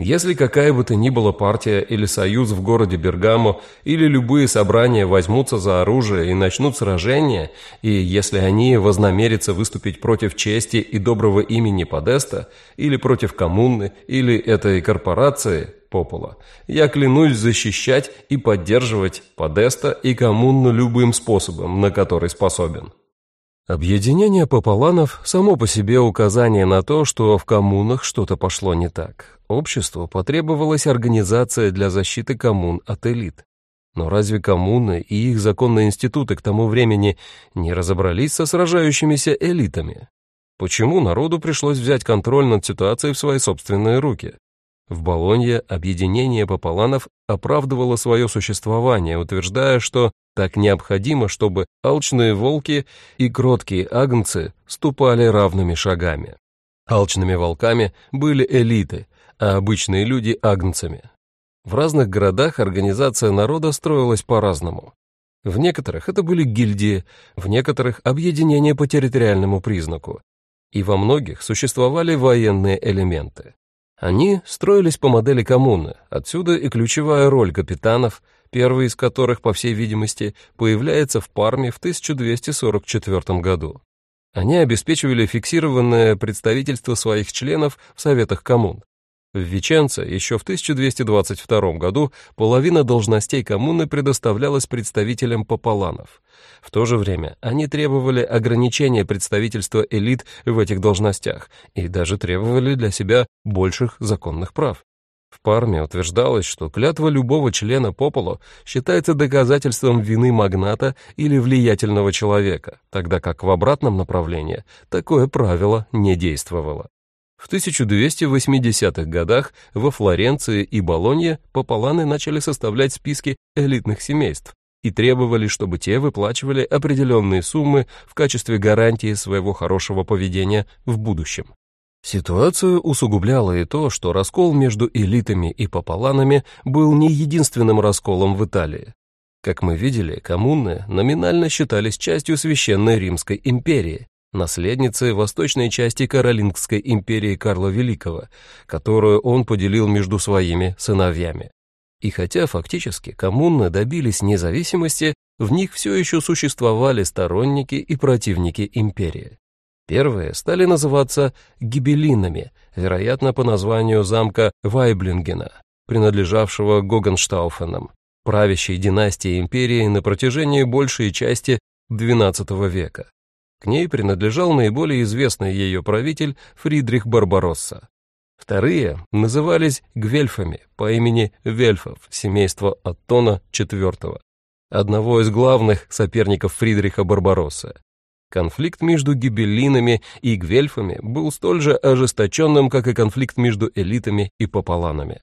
Если какая бы то ни была партия или союз в городе Бергамо или любые собрания возьмутся за оружие и начнут сражение, и если они вознамерятся выступить против чести и доброго имени Подеста, или против коммуны, или этой корпорации, Попола, я клянусь защищать и поддерживать Подеста и коммуну любым способом, на который способен. Объединение пополанов – само по себе указание на то, что в коммунах что-то пошло не так. Обществу потребовалась организация для защиты коммун от элит. Но разве коммуны и их законные институты к тому времени не разобрались со сражающимися элитами? Почему народу пришлось взять контроль над ситуацией в свои собственные руки? В Болонье объединение пополанов оправдывало свое существование, утверждая, что так необходимо, чтобы алчные волки и кроткие агнцы ступали равными шагами. Алчными волками были элиты, а обычные люди – агнцами. В разных городах организация народа строилась по-разному. В некоторых это были гильдии, в некоторых – объединения по территориальному признаку, и во многих существовали военные элементы. Они строились по модели коммуны, отсюда и ключевая роль капитанов, первый из которых, по всей видимости, появляется в Парме в 1244 году. Они обеспечивали фиксированное представительство своих членов в советах коммун. В Веченце еще в 1222 году половина должностей коммуны предоставлялась представителям пополанов. В то же время они требовали ограничения представительства элит в этих должностях и даже требовали для себя больших законных прав. В Парме утверждалось, что клятва любого члена Пополо считается доказательством вины магната или влиятельного человека, тогда как в обратном направлении такое правило не действовало. В 1280-х годах во Флоренции и Болонье пополаны начали составлять списки элитных семейств и требовали, чтобы те выплачивали определенные суммы в качестве гарантии своего хорошего поведения в будущем. Ситуацию усугубляло и то, что раскол между элитами и пополанами был не единственным расколом в Италии. Как мы видели, коммуны номинально считались частью Священной Римской империи, наследницы восточной части Каролингской империи Карла Великого, которую он поделил между своими сыновьями. И хотя фактически коммуны добились независимости, в них все еще существовали сторонники и противники империи. Первые стали называться гибелинами, вероятно, по названию замка Вайблингена, принадлежавшего Гогенштауфенам, правящей династии империи на протяжении большей части XII века. К ней принадлежал наиболее известный ее правитель Фридрих Барбаросса. Вторые назывались гвельфами по имени Вельфов, семейства Аттона IV, одного из главных соперников Фридриха Барбаросса. Конфликт между гибеллинами и гвельфами был столь же ожесточенным, как и конфликт между элитами и пополанами.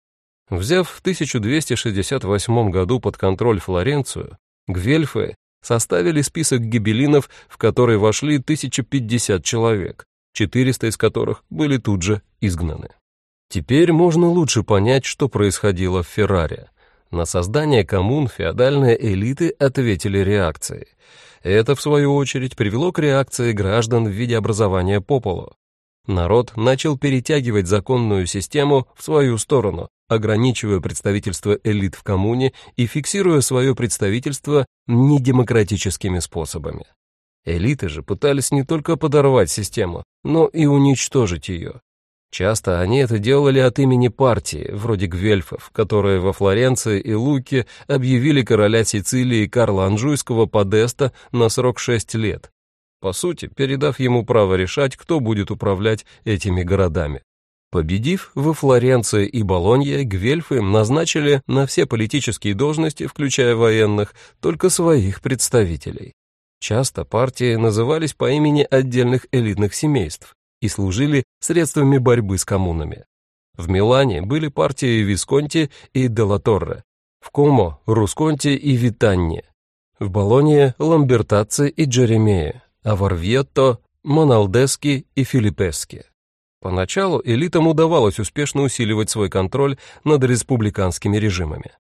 Взяв в 1268 году под контроль Флоренцию, гвельфы составили список гибелинов, в который вошли 1050 человек, 400 из которых были тут же изгнаны. Теперь можно лучше понять, что происходило в Ферраре. На создание коммун феодальные элиты ответили реакцией. Это, в свою очередь, привело к реакции граждан в виде образования попола. Народ начал перетягивать законную систему в свою сторону, ограничивая представительство элит в коммуне и фиксируя свое представительство недемократическими способами. Элиты же пытались не только подорвать систему, но и уничтожить ее. Часто они это делали от имени партии, вроде гвельфов, которые во Флоренции и Луке объявили короля Сицилии Карла Анжуйского Подеста на срок 6 лет, по сути, передав ему право решать, кто будет управлять этими городами. Победив во Флоренции и Болонье, гвельфы назначили на все политические должности, включая военных, только своих представителей. Часто партии назывались по имени отдельных элитных семейств и служили средствами борьбы с коммунами. В Милане были партии Висконти и Делаторре, в Комо – Русконти и Витанни, в Болонье – Ламбертаци и Джеремея, а в Орвьетто – Моналдески и Филиппески. Поначалу элитам удавалось успешно усиливать свой контроль над республиканскими режимами.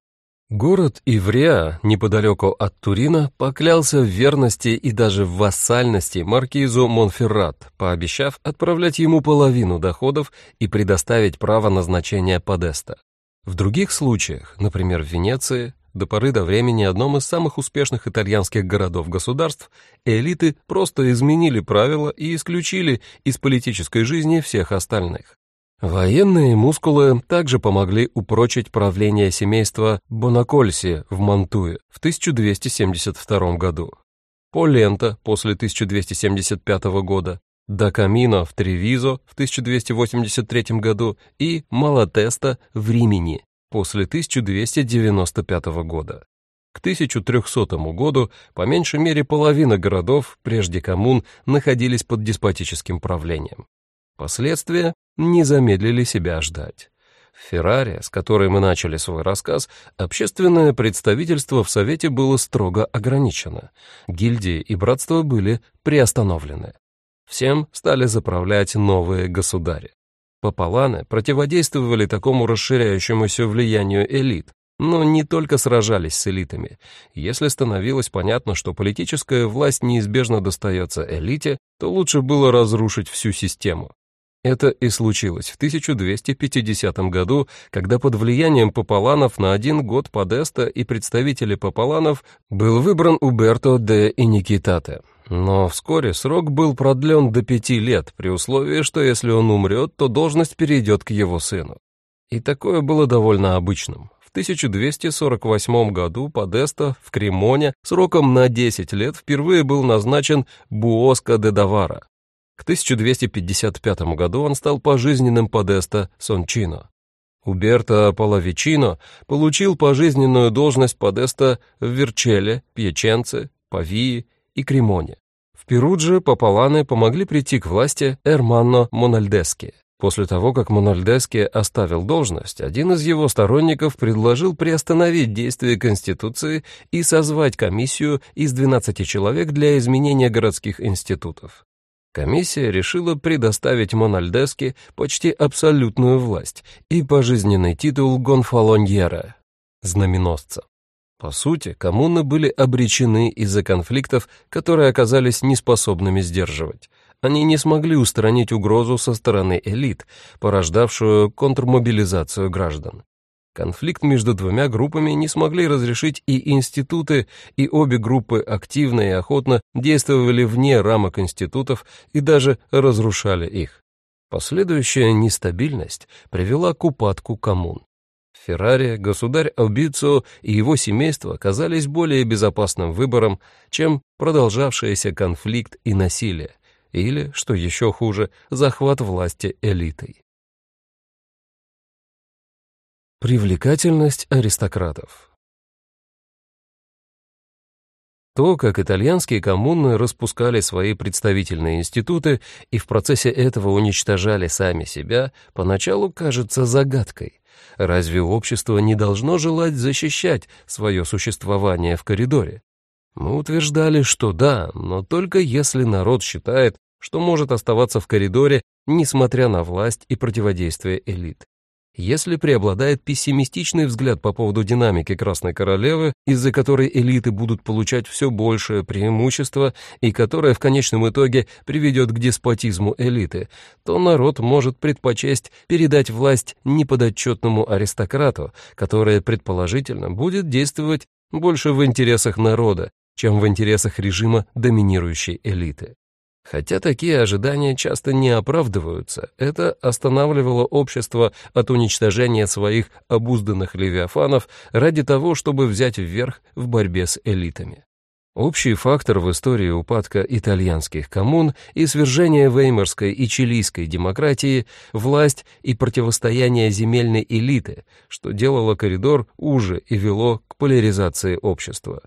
Город Ивреа, неподалеку от Турина, поклялся в верности и даже в вассальности маркизу Монферрат, пообещав отправлять ему половину доходов и предоставить право назначения подеста. В других случаях, например, в Венеции, до поры до времени одном из самых успешных итальянских городов-государств, элиты просто изменили правила и исключили из политической жизни всех остальных. Военные мускулы также помогли упрочить правление семейства Бонакольси в Мантуе в 1272 году. Полента после 1275 года, Дакамино в Тревизо в 1283 году и Малатеста в Римени после 1295 года. К 1300 году по меньшей мере половина городов, прежде коммун, находились под деспотическим правлением. Последствия не замедлили себя ждать. В Ферраре, с которой мы начали свой рассказ, общественное представительство в Совете было строго ограничено. Гильдии и братства были приостановлены. Всем стали заправлять новые государи. Пополаны противодействовали такому расширяющемуся влиянию элит, но не только сражались с элитами. Если становилось понятно, что политическая власть неизбежно достается элите, то лучше было разрушить всю систему. Это и случилось в 1250 году, когда под влиянием Пополанов на один год Подеста и представителей Пополанов был выбран Уберто де Иникитате. Но вскоре срок был продлен до пяти лет, при условии, что если он умрет, то должность перейдет к его сыну. И такое было довольно обычным. В 1248 году Подеста в Кремоне сроком на 10 лет впервые был назначен Буоско де Давара, к 1255 году он стал пожизненным подеста Сончино. Уберто Половичино получил пожизненную должность подеста в Верчеле, Пьяченце, Павии и Кремоне. В Перудже Пополаны помогли прийти к власти Эрманно Мональдески. После того, как Мональдески оставил должность, один из его сторонников предложил приостановить действие Конституции и созвать комиссию из 12 человек для изменения городских институтов. Комиссия решила предоставить Мональдеске почти абсолютную власть и пожизненный титул гонфалоньера, знаменосца. По сути, коммуны были обречены из-за конфликтов, которые оказались неспособными сдерживать. Они не смогли устранить угрозу со стороны элит, порождавшую контрмобилизацию граждан. Конфликт между двумя группами не смогли разрешить и институты, и обе группы активно и охотно действовали вне рамок институтов и даже разрушали их. Последующая нестабильность привела к упадку коммун. Феррари, государь Албицио и его семейство оказались более безопасным выбором, чем продолжавшийся конфликт и насилие, или, что еще хуже, захват власти элитой. Привлекательность аристократов То, как итальянские коммуны распускали свои представительные институты и в процессе этого уничтожали сами себя, поначалу кажется загадкой. Разве общество не должно желать защищать свое существование в коридоре? Мы утверждали, что да, но только если народ считает, что может оставаться в коридоре, несмотря на власть и противодействие элит. Если преобладает пессимистичный взгляд по поводу динамики Красной Королевы, из-за которой элиты будут получать все большее преимущество и которое в конечном итоге приведет к деспотизму элиты, то народ может предпочесть передать власть неподотчетному аристократу, который, предположительно, будет действовать больше в интересах народа, чем в интересах режима доминирующей элиты. Хотя такие ожидания часто не оправдываются, это останавливало общество от уничтожения своих обузданных левиафанов ради того, чтобы взять вверх в борьбе с элитами. Общий фактор в истории упадка итальянских коммун и свержения веймарской и чилийской демократии – власть и противостояние земельной элиты, что делало коридор уже и вело к поляризации общества.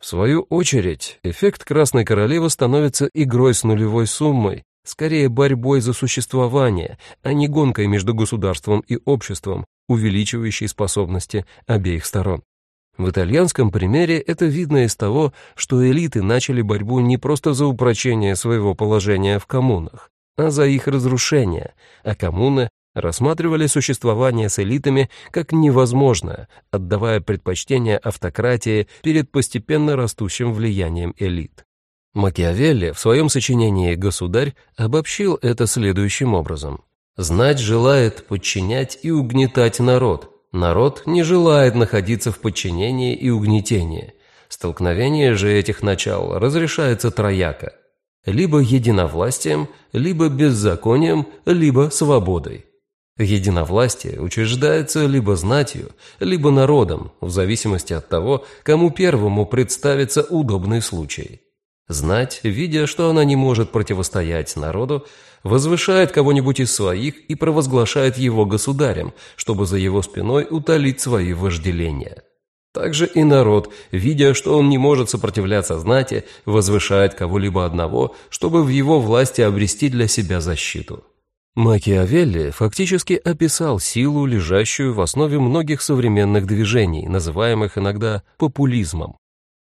В свою очередь, эффект Красной Королевы становится игрой с нулевой суммой, скорее борьбой за существование, а не гонкой между государством и обществом, увеличивающей способности обеих сторон. В итальянском примере это видно из того, что элиты начали борьбу не просто за упрочение своего положения в коммунах, а за их разрушение, а коммуны рассматривали существование с элитами как невозможное, отдавая предпочтение автократии перед постепенно растущим влиянием элит. Макиавелли в своем сочинении «Государь» обобщил это следующим образом. «Знать желает подчинять и угнетать народ. Народ не желает находиться в подчинении и угнетении. Столкновение же этих начал разрешается трояко. Либо единовластием, либо беззаконием, либо свободой. Единовластие учреждается либо знатью, либо народом, в зависимости от того, кому первому представится удобный случай. Знать, видя, что она не может противостоять народу, возвышает кого-нибудь из своих и провозглашает его государем, чтобы за его спиной утолить свои вожделения. Также и народ, видя, что он не может сопротивляться знати, возвышает кого-либо одного, чтобы в его власти обрести для себя защиту. Макиавелли фактически описал силу, лежащую в основе многих современных движений, называемых иногда популизмом.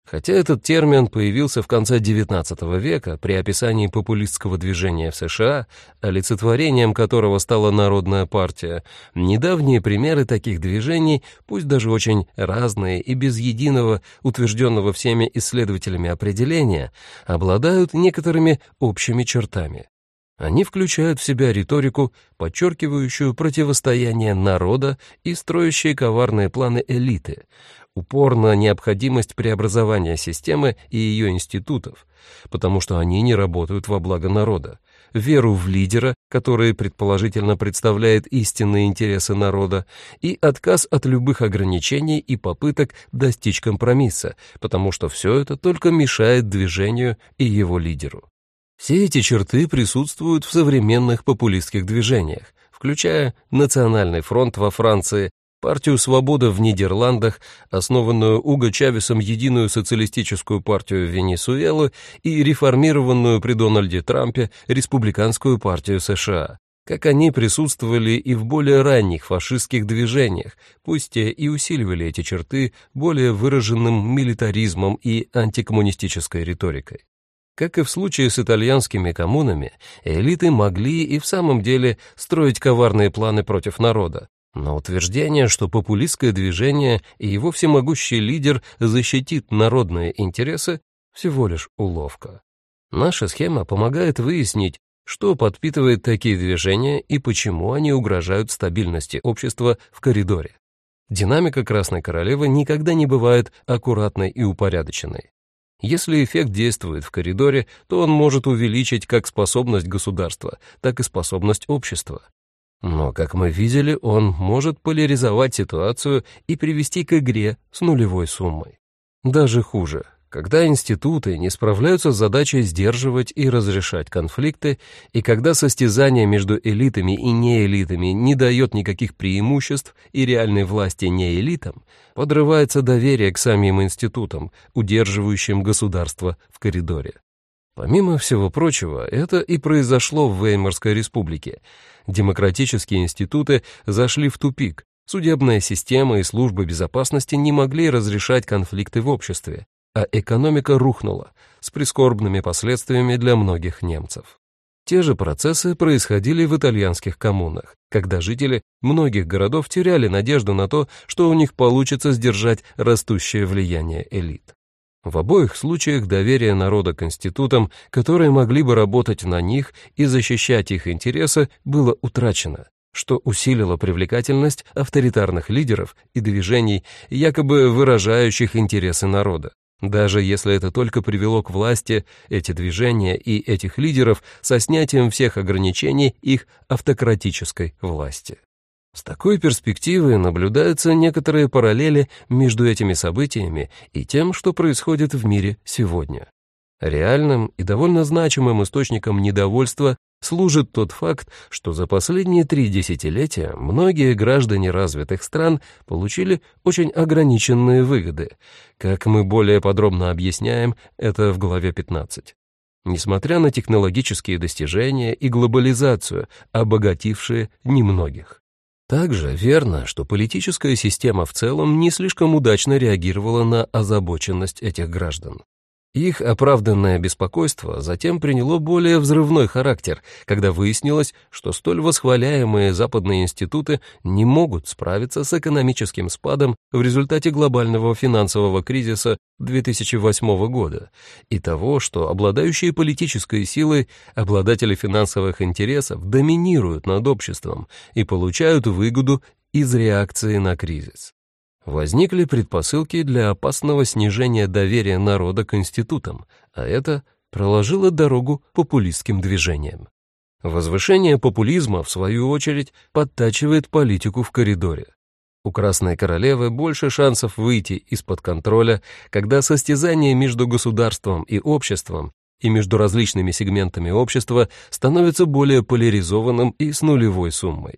Хотя этот термин появился в конце XIX века при описании популистского движения в США, олицетворением которого стала Народная партия, недавние примеры таких движений, пусть даже очень разные и без единого утвержденного всеми исследователями определения, обладают некоторыми общими чертами. Они включают в себя риторику, подчеркивающую противостояние народа и строящие коварные планы элиты, упор на необходимость преобразования системы и ее институтов, потому что они не работают во благо народа, веру в лидера, который предположительно представляет истинные интересы народа, и отказ от любых ограничений и попыток достичь компромисса, потому что все это только мешает движению и его лидеру. Все эти черты присутствуют в современных популистских движениях, включая Национальный фронт во Франции, партию «Свобода» в Нидерландах, основанную Уго Чавесом Единую социалистическую партию Венесуэлы и реформированную при Дональде Трампе Республиканскую партию США. Как они присутствовали и в более ранних фашистских движениях, пусть те и усиливали эти черты более выраженным милитаризмом и антикоммунистической риторикой. Как и в случае с итальянскими коммунами, элиты могли и в самом деле строить коварные планы против народа, но утверждение, что популистское движение и его всемогущий лидер защитит народные интересы, всего лишь уловка. Наша схема помогает выяснить, что подпитывает такие движения и почему они угрожают стабильности общества в коридоре. Динамика Красной Королевы никогда не бывает аккуратной и упорядоченной. Если эффект действует в коридоре, то он может увеличить как способность государства, так и способность общества. Но, как мы видели, он может поляризовать ситуацию и привести к игре с нулевой суммой. Даже хуже, когда институты не справляются с задачей сдерживать и разрешать конфликты, и когда состязание между элитами и неэлитами не дает никаких преимуществ и реальной власти неэлитам, подрывается доверие к самим институтам, удерживающим государство в коридоре. Помимо всего прочего, это и произошло в Веймарской республике. Демократические институты зашли в тупик, судебная система и службы безопасности не могли разрешать конфликты в обществе, а экономика рухнула с прискорбными последствиями для многих немцев. Те же процессы происходили в итальянских коммунах, когда жители многих городов теряли надежду на то, что у них получится сдержать растущее влияние элит. В обоих случаях доверие народа к институтам, которые могли бы работать на них и защищать их интересы, было утрачено, что усилило привлекательность авторитарных лидеров и движений, якобы выражающих интересы народа. Даже если это только привело к власти эти движения и этих лидеров со снятием всех ограничений их автократической власти. С такой перспективы наблюдаются некоторые параллели между этими событиями и тем, что происходит в мире сегодня. Реальным и довольно значимым источником недовольства служит тот факт, что за последние три десятилетия многие граждане развитых стран получили очень ограниченные выгоды. Как мы более подробно объясняем, это в главе 15. Несмотря на технологические достижения и глобализацию, обогатившие немногих. Также верно, что политическая система в целом не слишком удачно реагировала на озабоченность этих граждан. Их оправданное беспокойство затем приняло более взрывной характер, когда выяснилось, что столь восхваляемые западные институты не могут справиться с экономическим спадом в результате глобального финансового кризиса 2008 года и того, что обладающие политической силой обладатели финансовых интересов доминируют над обществом и получают выгоду из реакции на кризис возникли предпосылки для опасного снижения доверия народа к институтам, а это проложило дорогу популистским движениям. Возвышение популизма, в свою очередь, подтачивает политику в коридоре. У Красной Королевы больше шансов выйти из-под контроля, когда состязание между государством и обществом и между различными сегментами общества становится более поляризованным и с нулевой суммой.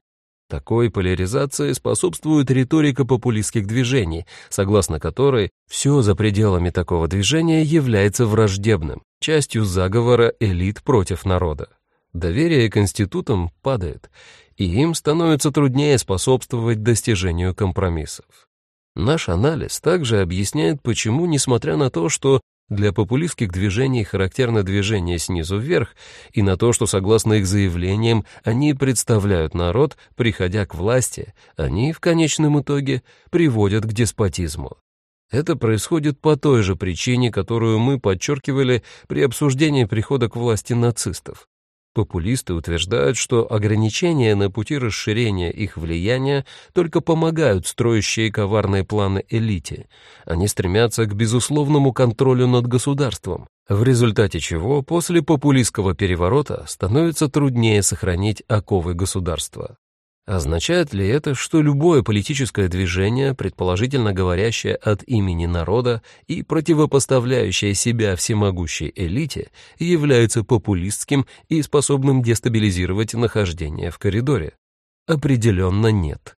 Такой поляризации способствует риторика популистских движений, согласно которой все за пределами такого движения является враждебным, частью заговора элит против народа. Доверие к институтам падает, и им становится труднее способствовать достижению компромиссов. Наш анализ также объясняет, почему, несмотря на то, что для популистских движений характерно движение снизу вверх, и на то, что, согласно их заявлениям, они представляют народ, приходя к власти, они в конечном итоге приводят к деспотизму. Это происходит по той же причине, которую мы подчеркивали при обсуждении прихода к власти нацистов. Популисты утверждают, что ограничения на пути расширения их влияния только помогают строящие коварные планы элите. Они стремятся к безусловному контролю над государством, в результате чего после популистского переворота становится труднее сохранить оковы государства. Означает ли это, что любое политическое движение, предположительно говорящее от имени народа и противопоставляющее себя всемогущей элите, является популистским и способным дестабилизировать нахождение в коридоре? Определенно нет.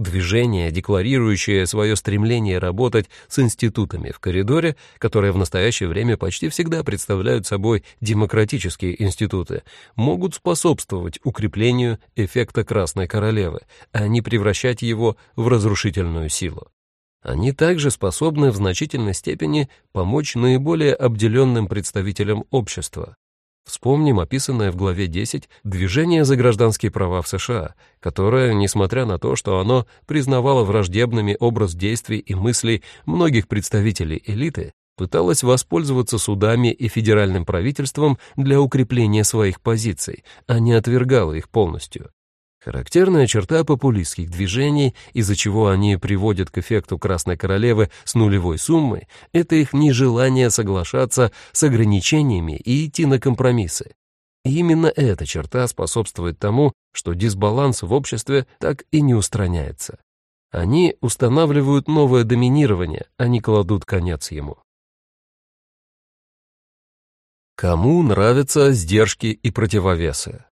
Движение, декларирующее свое стремление работать с институтами в коридоре, которые в настоящее время почти всегда представляют собой демократические институты, могут способствовать укреплению эффекта Красной Королевы, а не превращать его в разрушительную силу. Они также способны в значительной степени помочь наиболее обделенным представителям общества, Вспомним описанное в главе 10 движение за гражданские права в США, которое, несмотря на то, что оно признавало враждебными образ действий и мыслей многих представителей элиты, пыталось воспользоваться судами и федеральным правительством для укрепления своих позиций, а не отвергало их полностью. Характерная черта популистских движений, из-за чего они приводят к эффекту Красной Королевы с нулевой суммой, это их нежелание соглашаться с ограничениями и идти на компромиссы. И именно эта черта способствует тому, что дисбаланс в обществе так и не устраняется. Они устанавливают новое доминирование, а не кладут конец ему. Кому нравятся сдержки и противовесы?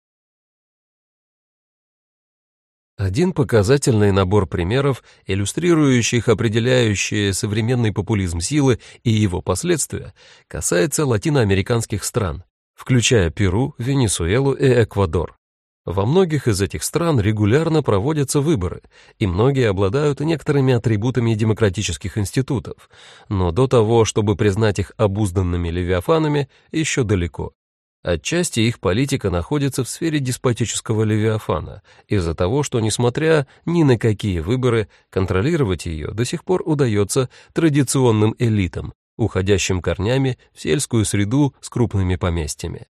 Один показательный набор примеров, иллюстрирующих определяющие современный популизм силы и его последствия, касается латиноамериканских стран, включая Перу, Венесуэлу и Эквадор. Во многих из этих стран регулярно проводятся выборы, и многие обладают некоторыми атрибутами демократических институтов, но до того, чтобы признать их обузданными левиафанами, еще далеко. Отчасти их политика находится в сфере деспотического левиафана, из-за того, что, несмотря ни на какие выборы, контролировать ее до сих пор удается традиционным элитам, уходящим корнями в сельскую среду с крупными поместьями.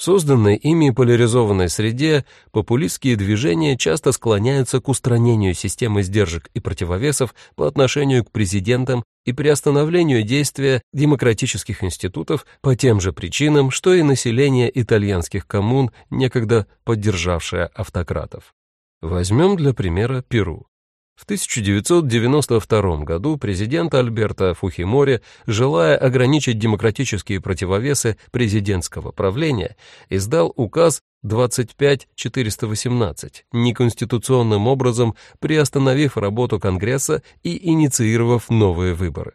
В созданной ими поляризованной среде популистские движения часто склоняются к устранению системы сдержек и противовесов по отношению к президентам и приостановлению действия демократических институтов по тем же причинам, что и население итальянских коммун, некогда поддержавшее автократов. Возьмем для примера Перу. В 1992 году президент Альберто Фухимори, желая ограничить демократические противовесы президентского правления, издал указ 25418, неконституционным образом приостановив работу Конгресса и инициировав новые выборы.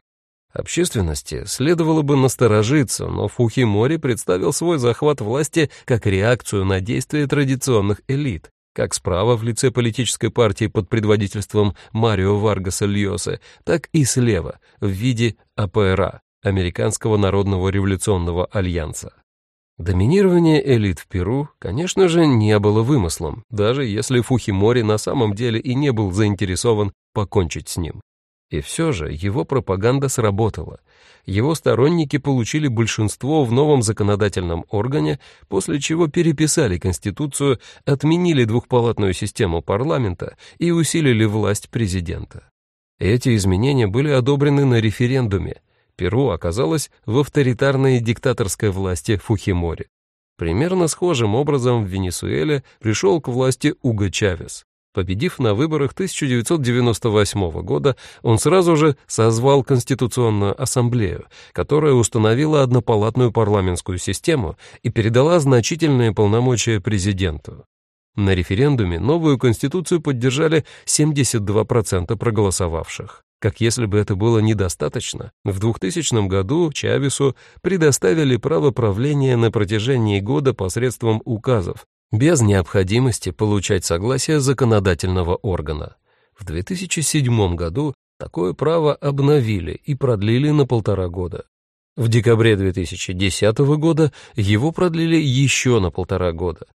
Общественности следовало бы насторожиться, но Фухимори представил свой захват власти как реакцию на действия традиционных элит, как справа в лице политической партии под предводительством Марио Варгаса Льоса, так и слева в виде АПРА, Американского народного революционного альянса. Доминирование элит в Перу, конечно же, не было вымыслом, даже если Фухимори на самом деле и не был заинтересован покончить с ним. И все же его пропаганда сработала. Его сторонники получили большинство в новом законодательном органе, после чего переписали Конституцию, отменили двухпалатную систему парламента и усилили власть президента. Эти изменения были одобрены на референдуме. Перу оказалось в авторитарной диктаторской власти Фухимори. Примерно схожим образом в Венесуэле пришел к власти Уго Чавес. Победив на выборах 1998 года, он сразу же созвал Конституционную ассамблею, которая установила однопалатную парламентскую систему и передала значительные полномочия президенту. На референдуме новую конституцию поддержали 72% проголосовавших. Как если бы это было недостаточно, в 2000 году Чавесу предоставили право правления на протяжении года посредством указов, без необходимости получать согласие законодательного органа. В 2007 году такое право обновили и продлили на полтора года. В декабре 2010 года его продлили еще на полтора года.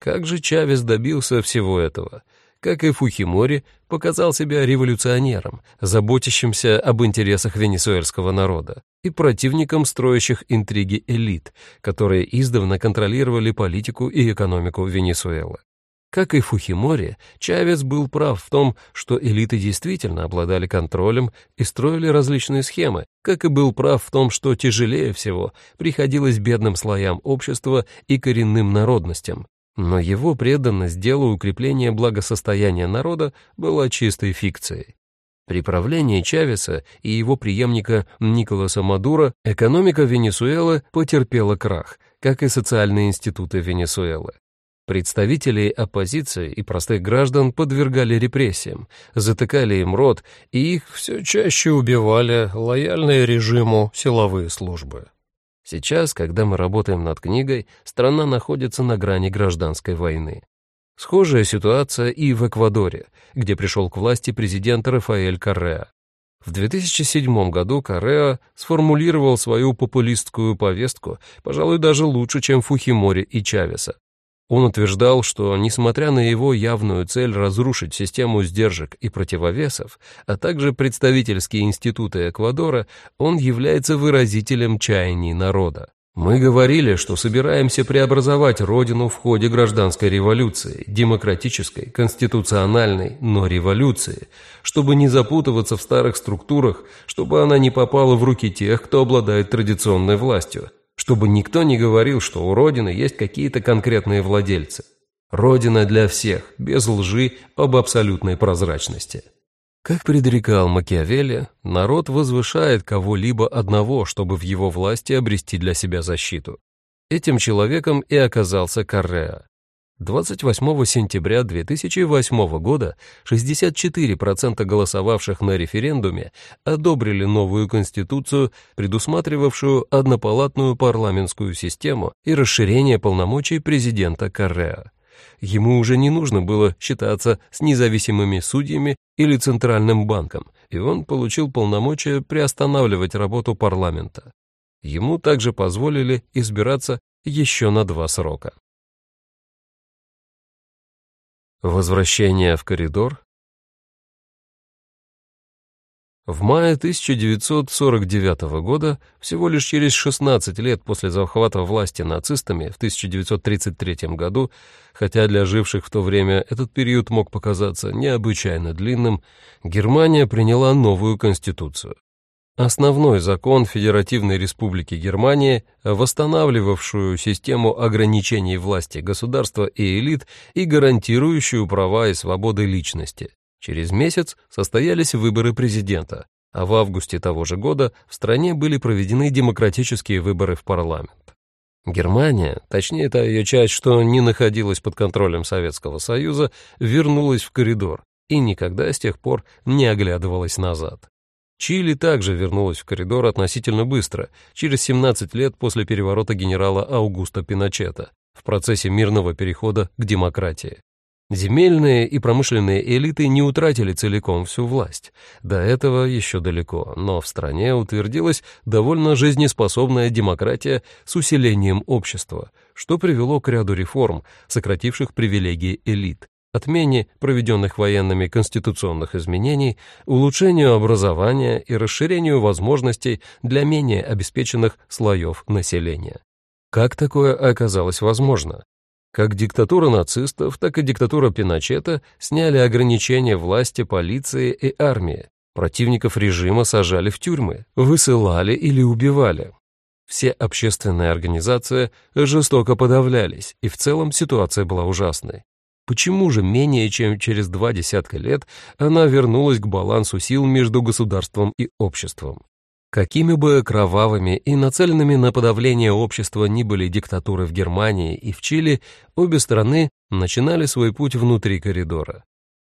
Как же Чавес добился всего этого? Как и Фухимори, показал себя революционером, заботящимся об интересах венесуэльского народа и противником строящих интриги элит, которые издавна контролировали политику и экономику Венесуэлы. Как и Фухимори, Чавес был прав в том, что элиты действительно обладали контролем и строили различные схемы, как и был прав в том, что тяжелее всего приходилось бедным слоям общества и коренным народностям, но его преданность делу укрепления благосостояния народа была чистой фикцией. При правлении Чавеса и его преемника Николаса Мадуро экономика Венесуэлы потерпела крах, как и социальные институты Венесуэлы. Представителей оппозиции и простых граждан подвергали репрессиям, затыкали им рот, и их все чаще убивали лояльные режиму силовые службы. Сейчас, когда мы работаем над книгой, страна находится на грани гражданской войны. Схожая ситуация и в Эквадоре, где пришел к власти президент Рафаэль Корреа. В 2007 году Корреа сформулировал свою популистскую повестку, пожалуй, даже лучше, чем Фухимори и Чавеса. Он утверждал, что, несмотря на его явную цель разрушить систему сдержек и противовесов, а также представительские институты Эквадора, он является выразителем чаяний народа. Мы говорили, что собираемся преобразовать Родину в ходе гражданской революции, демократической, конституциональной, но революции, чтобы не запутываться в старых структурах, чтобы она не попала в руки тех, кто обладает традиционной властью, чтобы никто не говорил, что у Родины есть какие-то конкретные владельцы. Родина для всех, без лжи об абсолютной прозрачности. Как предрекал Макиавелли, народ возвышает кого-либо одного, чтобы в его власти обрести для себя защиту. Этим человеком и оказался Карреа. 28 сентября 2008 года 64% голосовавших на референдуме одобрили новую конституцию, предусматривавшую однопалатную парламентскую систему и расширение полномочий президента Корреа. Ему уже не нужно было считаться с независимыми судьями или Центральным банком, и он получил полномочия приостанавливать работу парламента. Ему также позволили избираться еще на два срока. Возвращение в коридор В мае 1949 года, всего лишь через 16 лет после захвата власти нацистами в 1933 году, хотя для живших в то время этот период мог показаться необычайно длинным, Германия приняла новую конституцию. Основной закон Федеративной Республики Германия, восстанавливавшую систему ограничений власти государства и элит и гарантирующую права и свободы личности. Через месяц состоялись выборы президента, а в августе того же года в стране были проведены демократические выборы в парламент. Германия, точнее та ее часть, что не находилась под контролем Советского Союза, вернулась в коридор и никогда с тех пор не оглядывалась назад. Чили также вернулась в коридор относительно быстро, через 17 лет после переворота генерала Аугуста Пиночета в процессе мирного перехода к демократии. Земельные и промышленные элиты не утратили целиком всю власть. До этого еще далеко, но в стране утвердилась довольно жизнеспособная демократия с усилением общества, что привело к ряду реформ, сокративших привилегии элит, отмене проведенных военными конституционных изменений, улучшению образования и расширению возможностей для менее обеспеченных слоев населения. Как такое оказалось возможно? Как диктатура нацистов, так и диктатура Пиночета сняли ограничения власти полиции и армии. Противников режима сажали в тюрьмы, высылали или убивали. Все общественные организации жестоко подавлялись, и в целом ситуация была ужасной. Почему же менее чем через два десятка лет она вернулась к балансу сил между государством и обществом? Какими бы кровавыми и нацеленными на подавление общества ни были диктатуры в Германии и в Чили, обе страны начинали свой путь внутри коридора.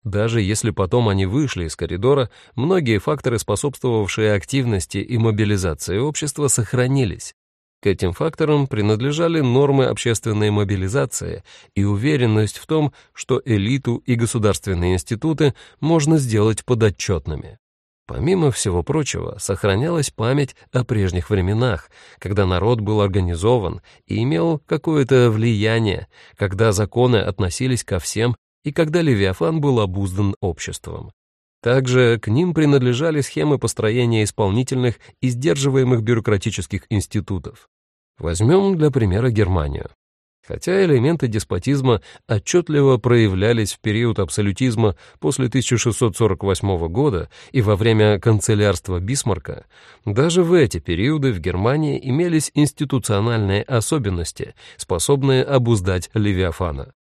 Даже если потом они вышли из коридора, многие факторы, способствовавшие активности и мобилизации общества, сохранились. К этим факторам принадлежали нормы общественной мобилизации и уверенность в том, что элиту и государственные институты можно сделать подотчетными. Помимо всего прочего, сохранялась память о прежних временах, когда народ был организован и имел какое-то влияние, когда законы относились ко всем и когда Левиафан был обуздан обществом. Также к ним принадлежали схемы построения исполнительных и сдерживаемых бюрократических институтов. Возьмем для примера Германию. Хотя элементы деспотизма отчетливо проявлялись в период абсолютизма после 1648 года и во время канцелярства Бисмарка, даже в эти периоды в Германии имелись институциональные особенности, способные обуздать Левиафана.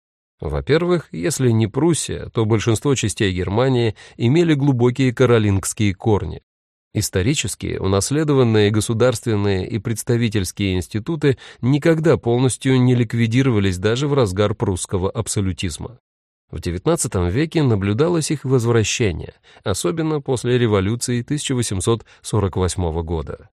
Во-первых, если не Пруссия, то большинство частей Германии имели глубокие каролингские корни. Исторические, унаследованные государственные и представительские институты никогда полностью не ликвидировались даже в разгар прусского абсолютизма. В XIX веке наблюдалось их возвращение, особенно после революции 1848 года.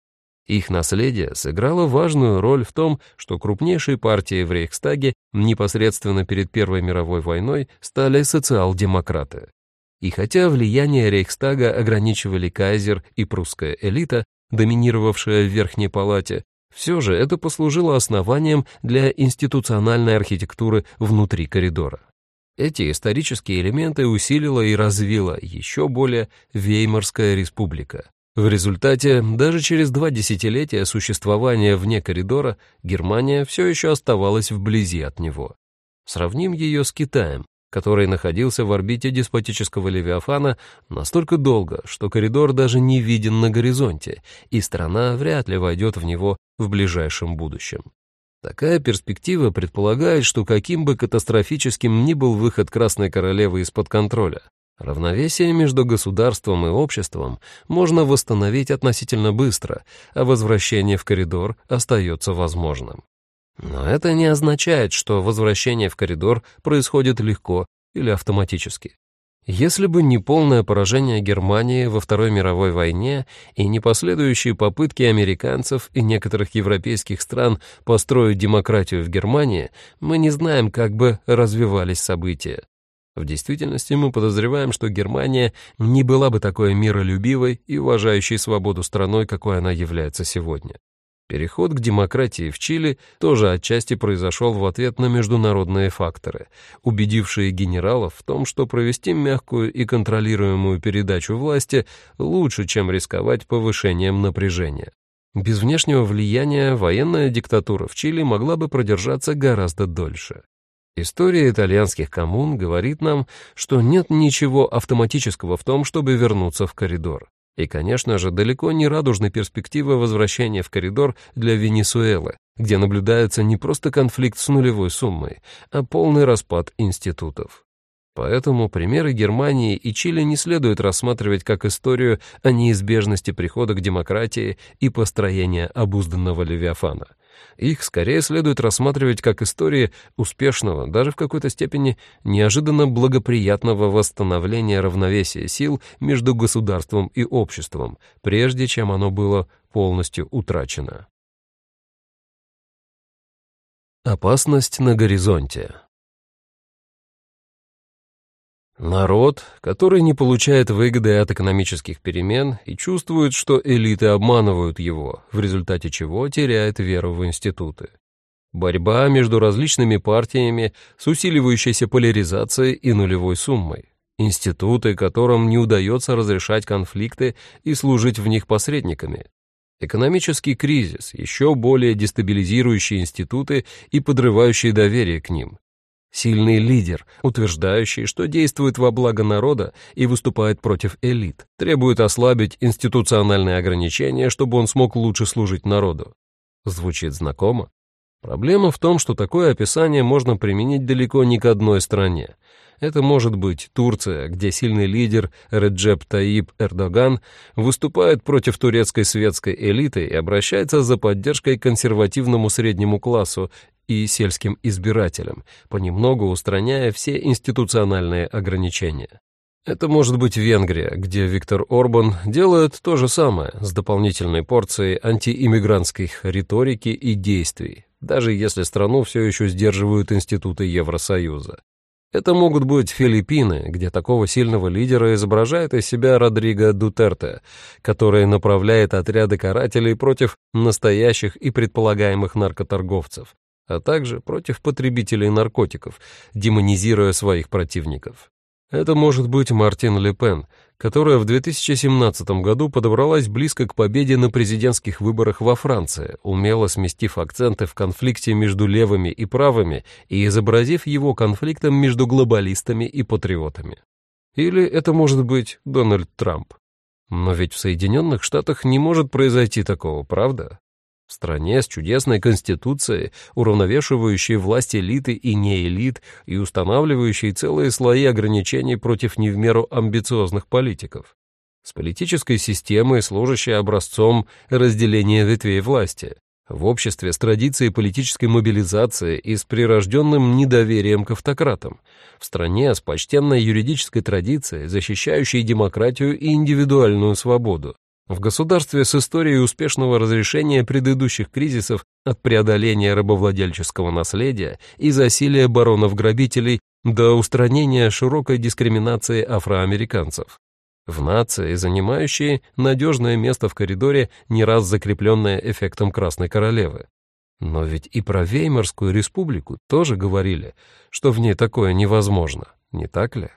Их наследие сыграло важную роль в том, что крупнейшие партии в Рейхстаге непосредственно перед Первой мировой войной стали социал-демократы. И хотя влияние Рейхстага ограничивали кайзер и прусская элита, доминировавшая в Верхней Палате, все же это послужило основанием для институциональной архитектуры внутри коридора. Эти исторические элементы усилила и развила еще более Веймарская республика. В результате, даже через два десятилетия существования вне коридора, Германия все еще оставалась вблизи от него. Сравним ее с Китаем, который находился в орбите деспотического Левиафана настолько долго, что коридор даже не виден на горизонте, и страна вряд ли войдет в него в ближайшем будущем. Такая перспектива предполагает, что каким бы катастрофическим ни был выход Красной Королевы из-под контроля, равновесие между государством и обществом можно восстановить относительно быстро, а возвращение в коридор остается возможным. Но это не означает, что возвращение в коридор происходит легко или автоматически. Если бы не полное поражение Германии во Второй мировой войне и не последующие попытки американцев и некоторых европейских стран построить демократию в Германии, мы не знаем, как бы развивались события. В действительности мы подозреваем, что Германия не была бы такой миролюбивой и уважающей свободу страной, какой она является сегодня. Переход к демократии в Чили тоже отчасти произошел в ответ на международные факторы, убедившие генералов в том, что провести мягкую и контролируемую передачу власти лучше, чем рисковать повышением напряжения. Без внешнего влияния военная диктатура в Чили могла бы продержаться гораздо дольше. История итальянских коммун говорит нам, что нет ничего автоматического в том, чтобы вернуться в коридор. И, конечно же, далеко не радужной перспективы возвращения в коридор для Венесуэлы, где наблюдается не просто конфликт с нулевой суммой, а полный распад институтов. Поэтому примеры Германии и Чили не следует рассматривать как историю о неизбежности прихода к демократии и построения обузданного Левиафана – их скорее следует рассматривать как истории успешного, даже в какой-то степени неожиданно благоприятного восстановления равновесия сил между государством и обществом, прежде чем оно было полностью утрачено. Опасность на горизонте Народ, который не получает выгоды от экономических перемен и чувствует, что элиты обманывают его, в результате чего теряет веру в институты. Борьба между различными партиями с усиливающейся поляризацией и нулевой суммой. Институты, которым не удается разрешать конфликты и служить в них посредниками. Экономический кризис, еще более дестабилизирующий институты и подрывающий доверие к ним, Сильный лидер, утверждающий, что действует во благо народа и выступает против элит, требует ослабить институциональные ограничения, чтобы он смог лучше служить народу. Звучит знакомо? Проблема в том, что такое описание можно применить далеко не к одной стране. Это может быть Турция, где сильный лидер Реджеп Таип Эрдоган выступает против турецкой светской элиты и обращается за поддержкой к консервативному среднему классу и сельским избирателям, понемногу устраняя все институциональные ограничения. Это может быть Венгрия, где Виктор Орбан делает то же самое с дополнительной порцией антииммигрантских риторики и действий, даже если страну все еще сдерживают институты Евросоюза. Это могут быть Филиппины, где такого сильного лидера изображает из себя Родриго Дутерте, который направляет отряды карателей против настоящих и предполагаемых наркоторговцев, а также против потребителей наркотиков, демонизируя своих противников. Это может быть Мартин Ле Пен, которая в 2017 году подобралась близко к победе на президентских выборах во Франции, умело сместив акценты в конфликте между левыми и правыми и изобразив его конфликтом между глобалистами и патриотами. Или это может быть Дональд Трамп. Но ведь в Соединенных Штатах не может произойти такого, правда? В стране с чудесной конституцией, уравновешивающей власть элиты и неэлит и устанавливающей целые слои ограничений против не в меру амбициозных политиков. С политической системой, служащей образцом разделения ветвей власти. В обществе с традицией политической мобилизации и с прирожденным недоверием к автократам. В стране с почтенной юридической традицией, защищающей демократию и индивидуальную свободу в государстве с историей успешного разрешения предыдущих кризисов от преодоления рабовладельческого наследия и засилия баронов-грабителей до устранения широкой дискриминации афроамериканцев. В нации, занимающей надежное место в коридоре, не раз закрепленное эффектом Красной Королевы. Но ведь и про Веймарскую республику тоже говорили, что в ней такое невозможно, не так ли?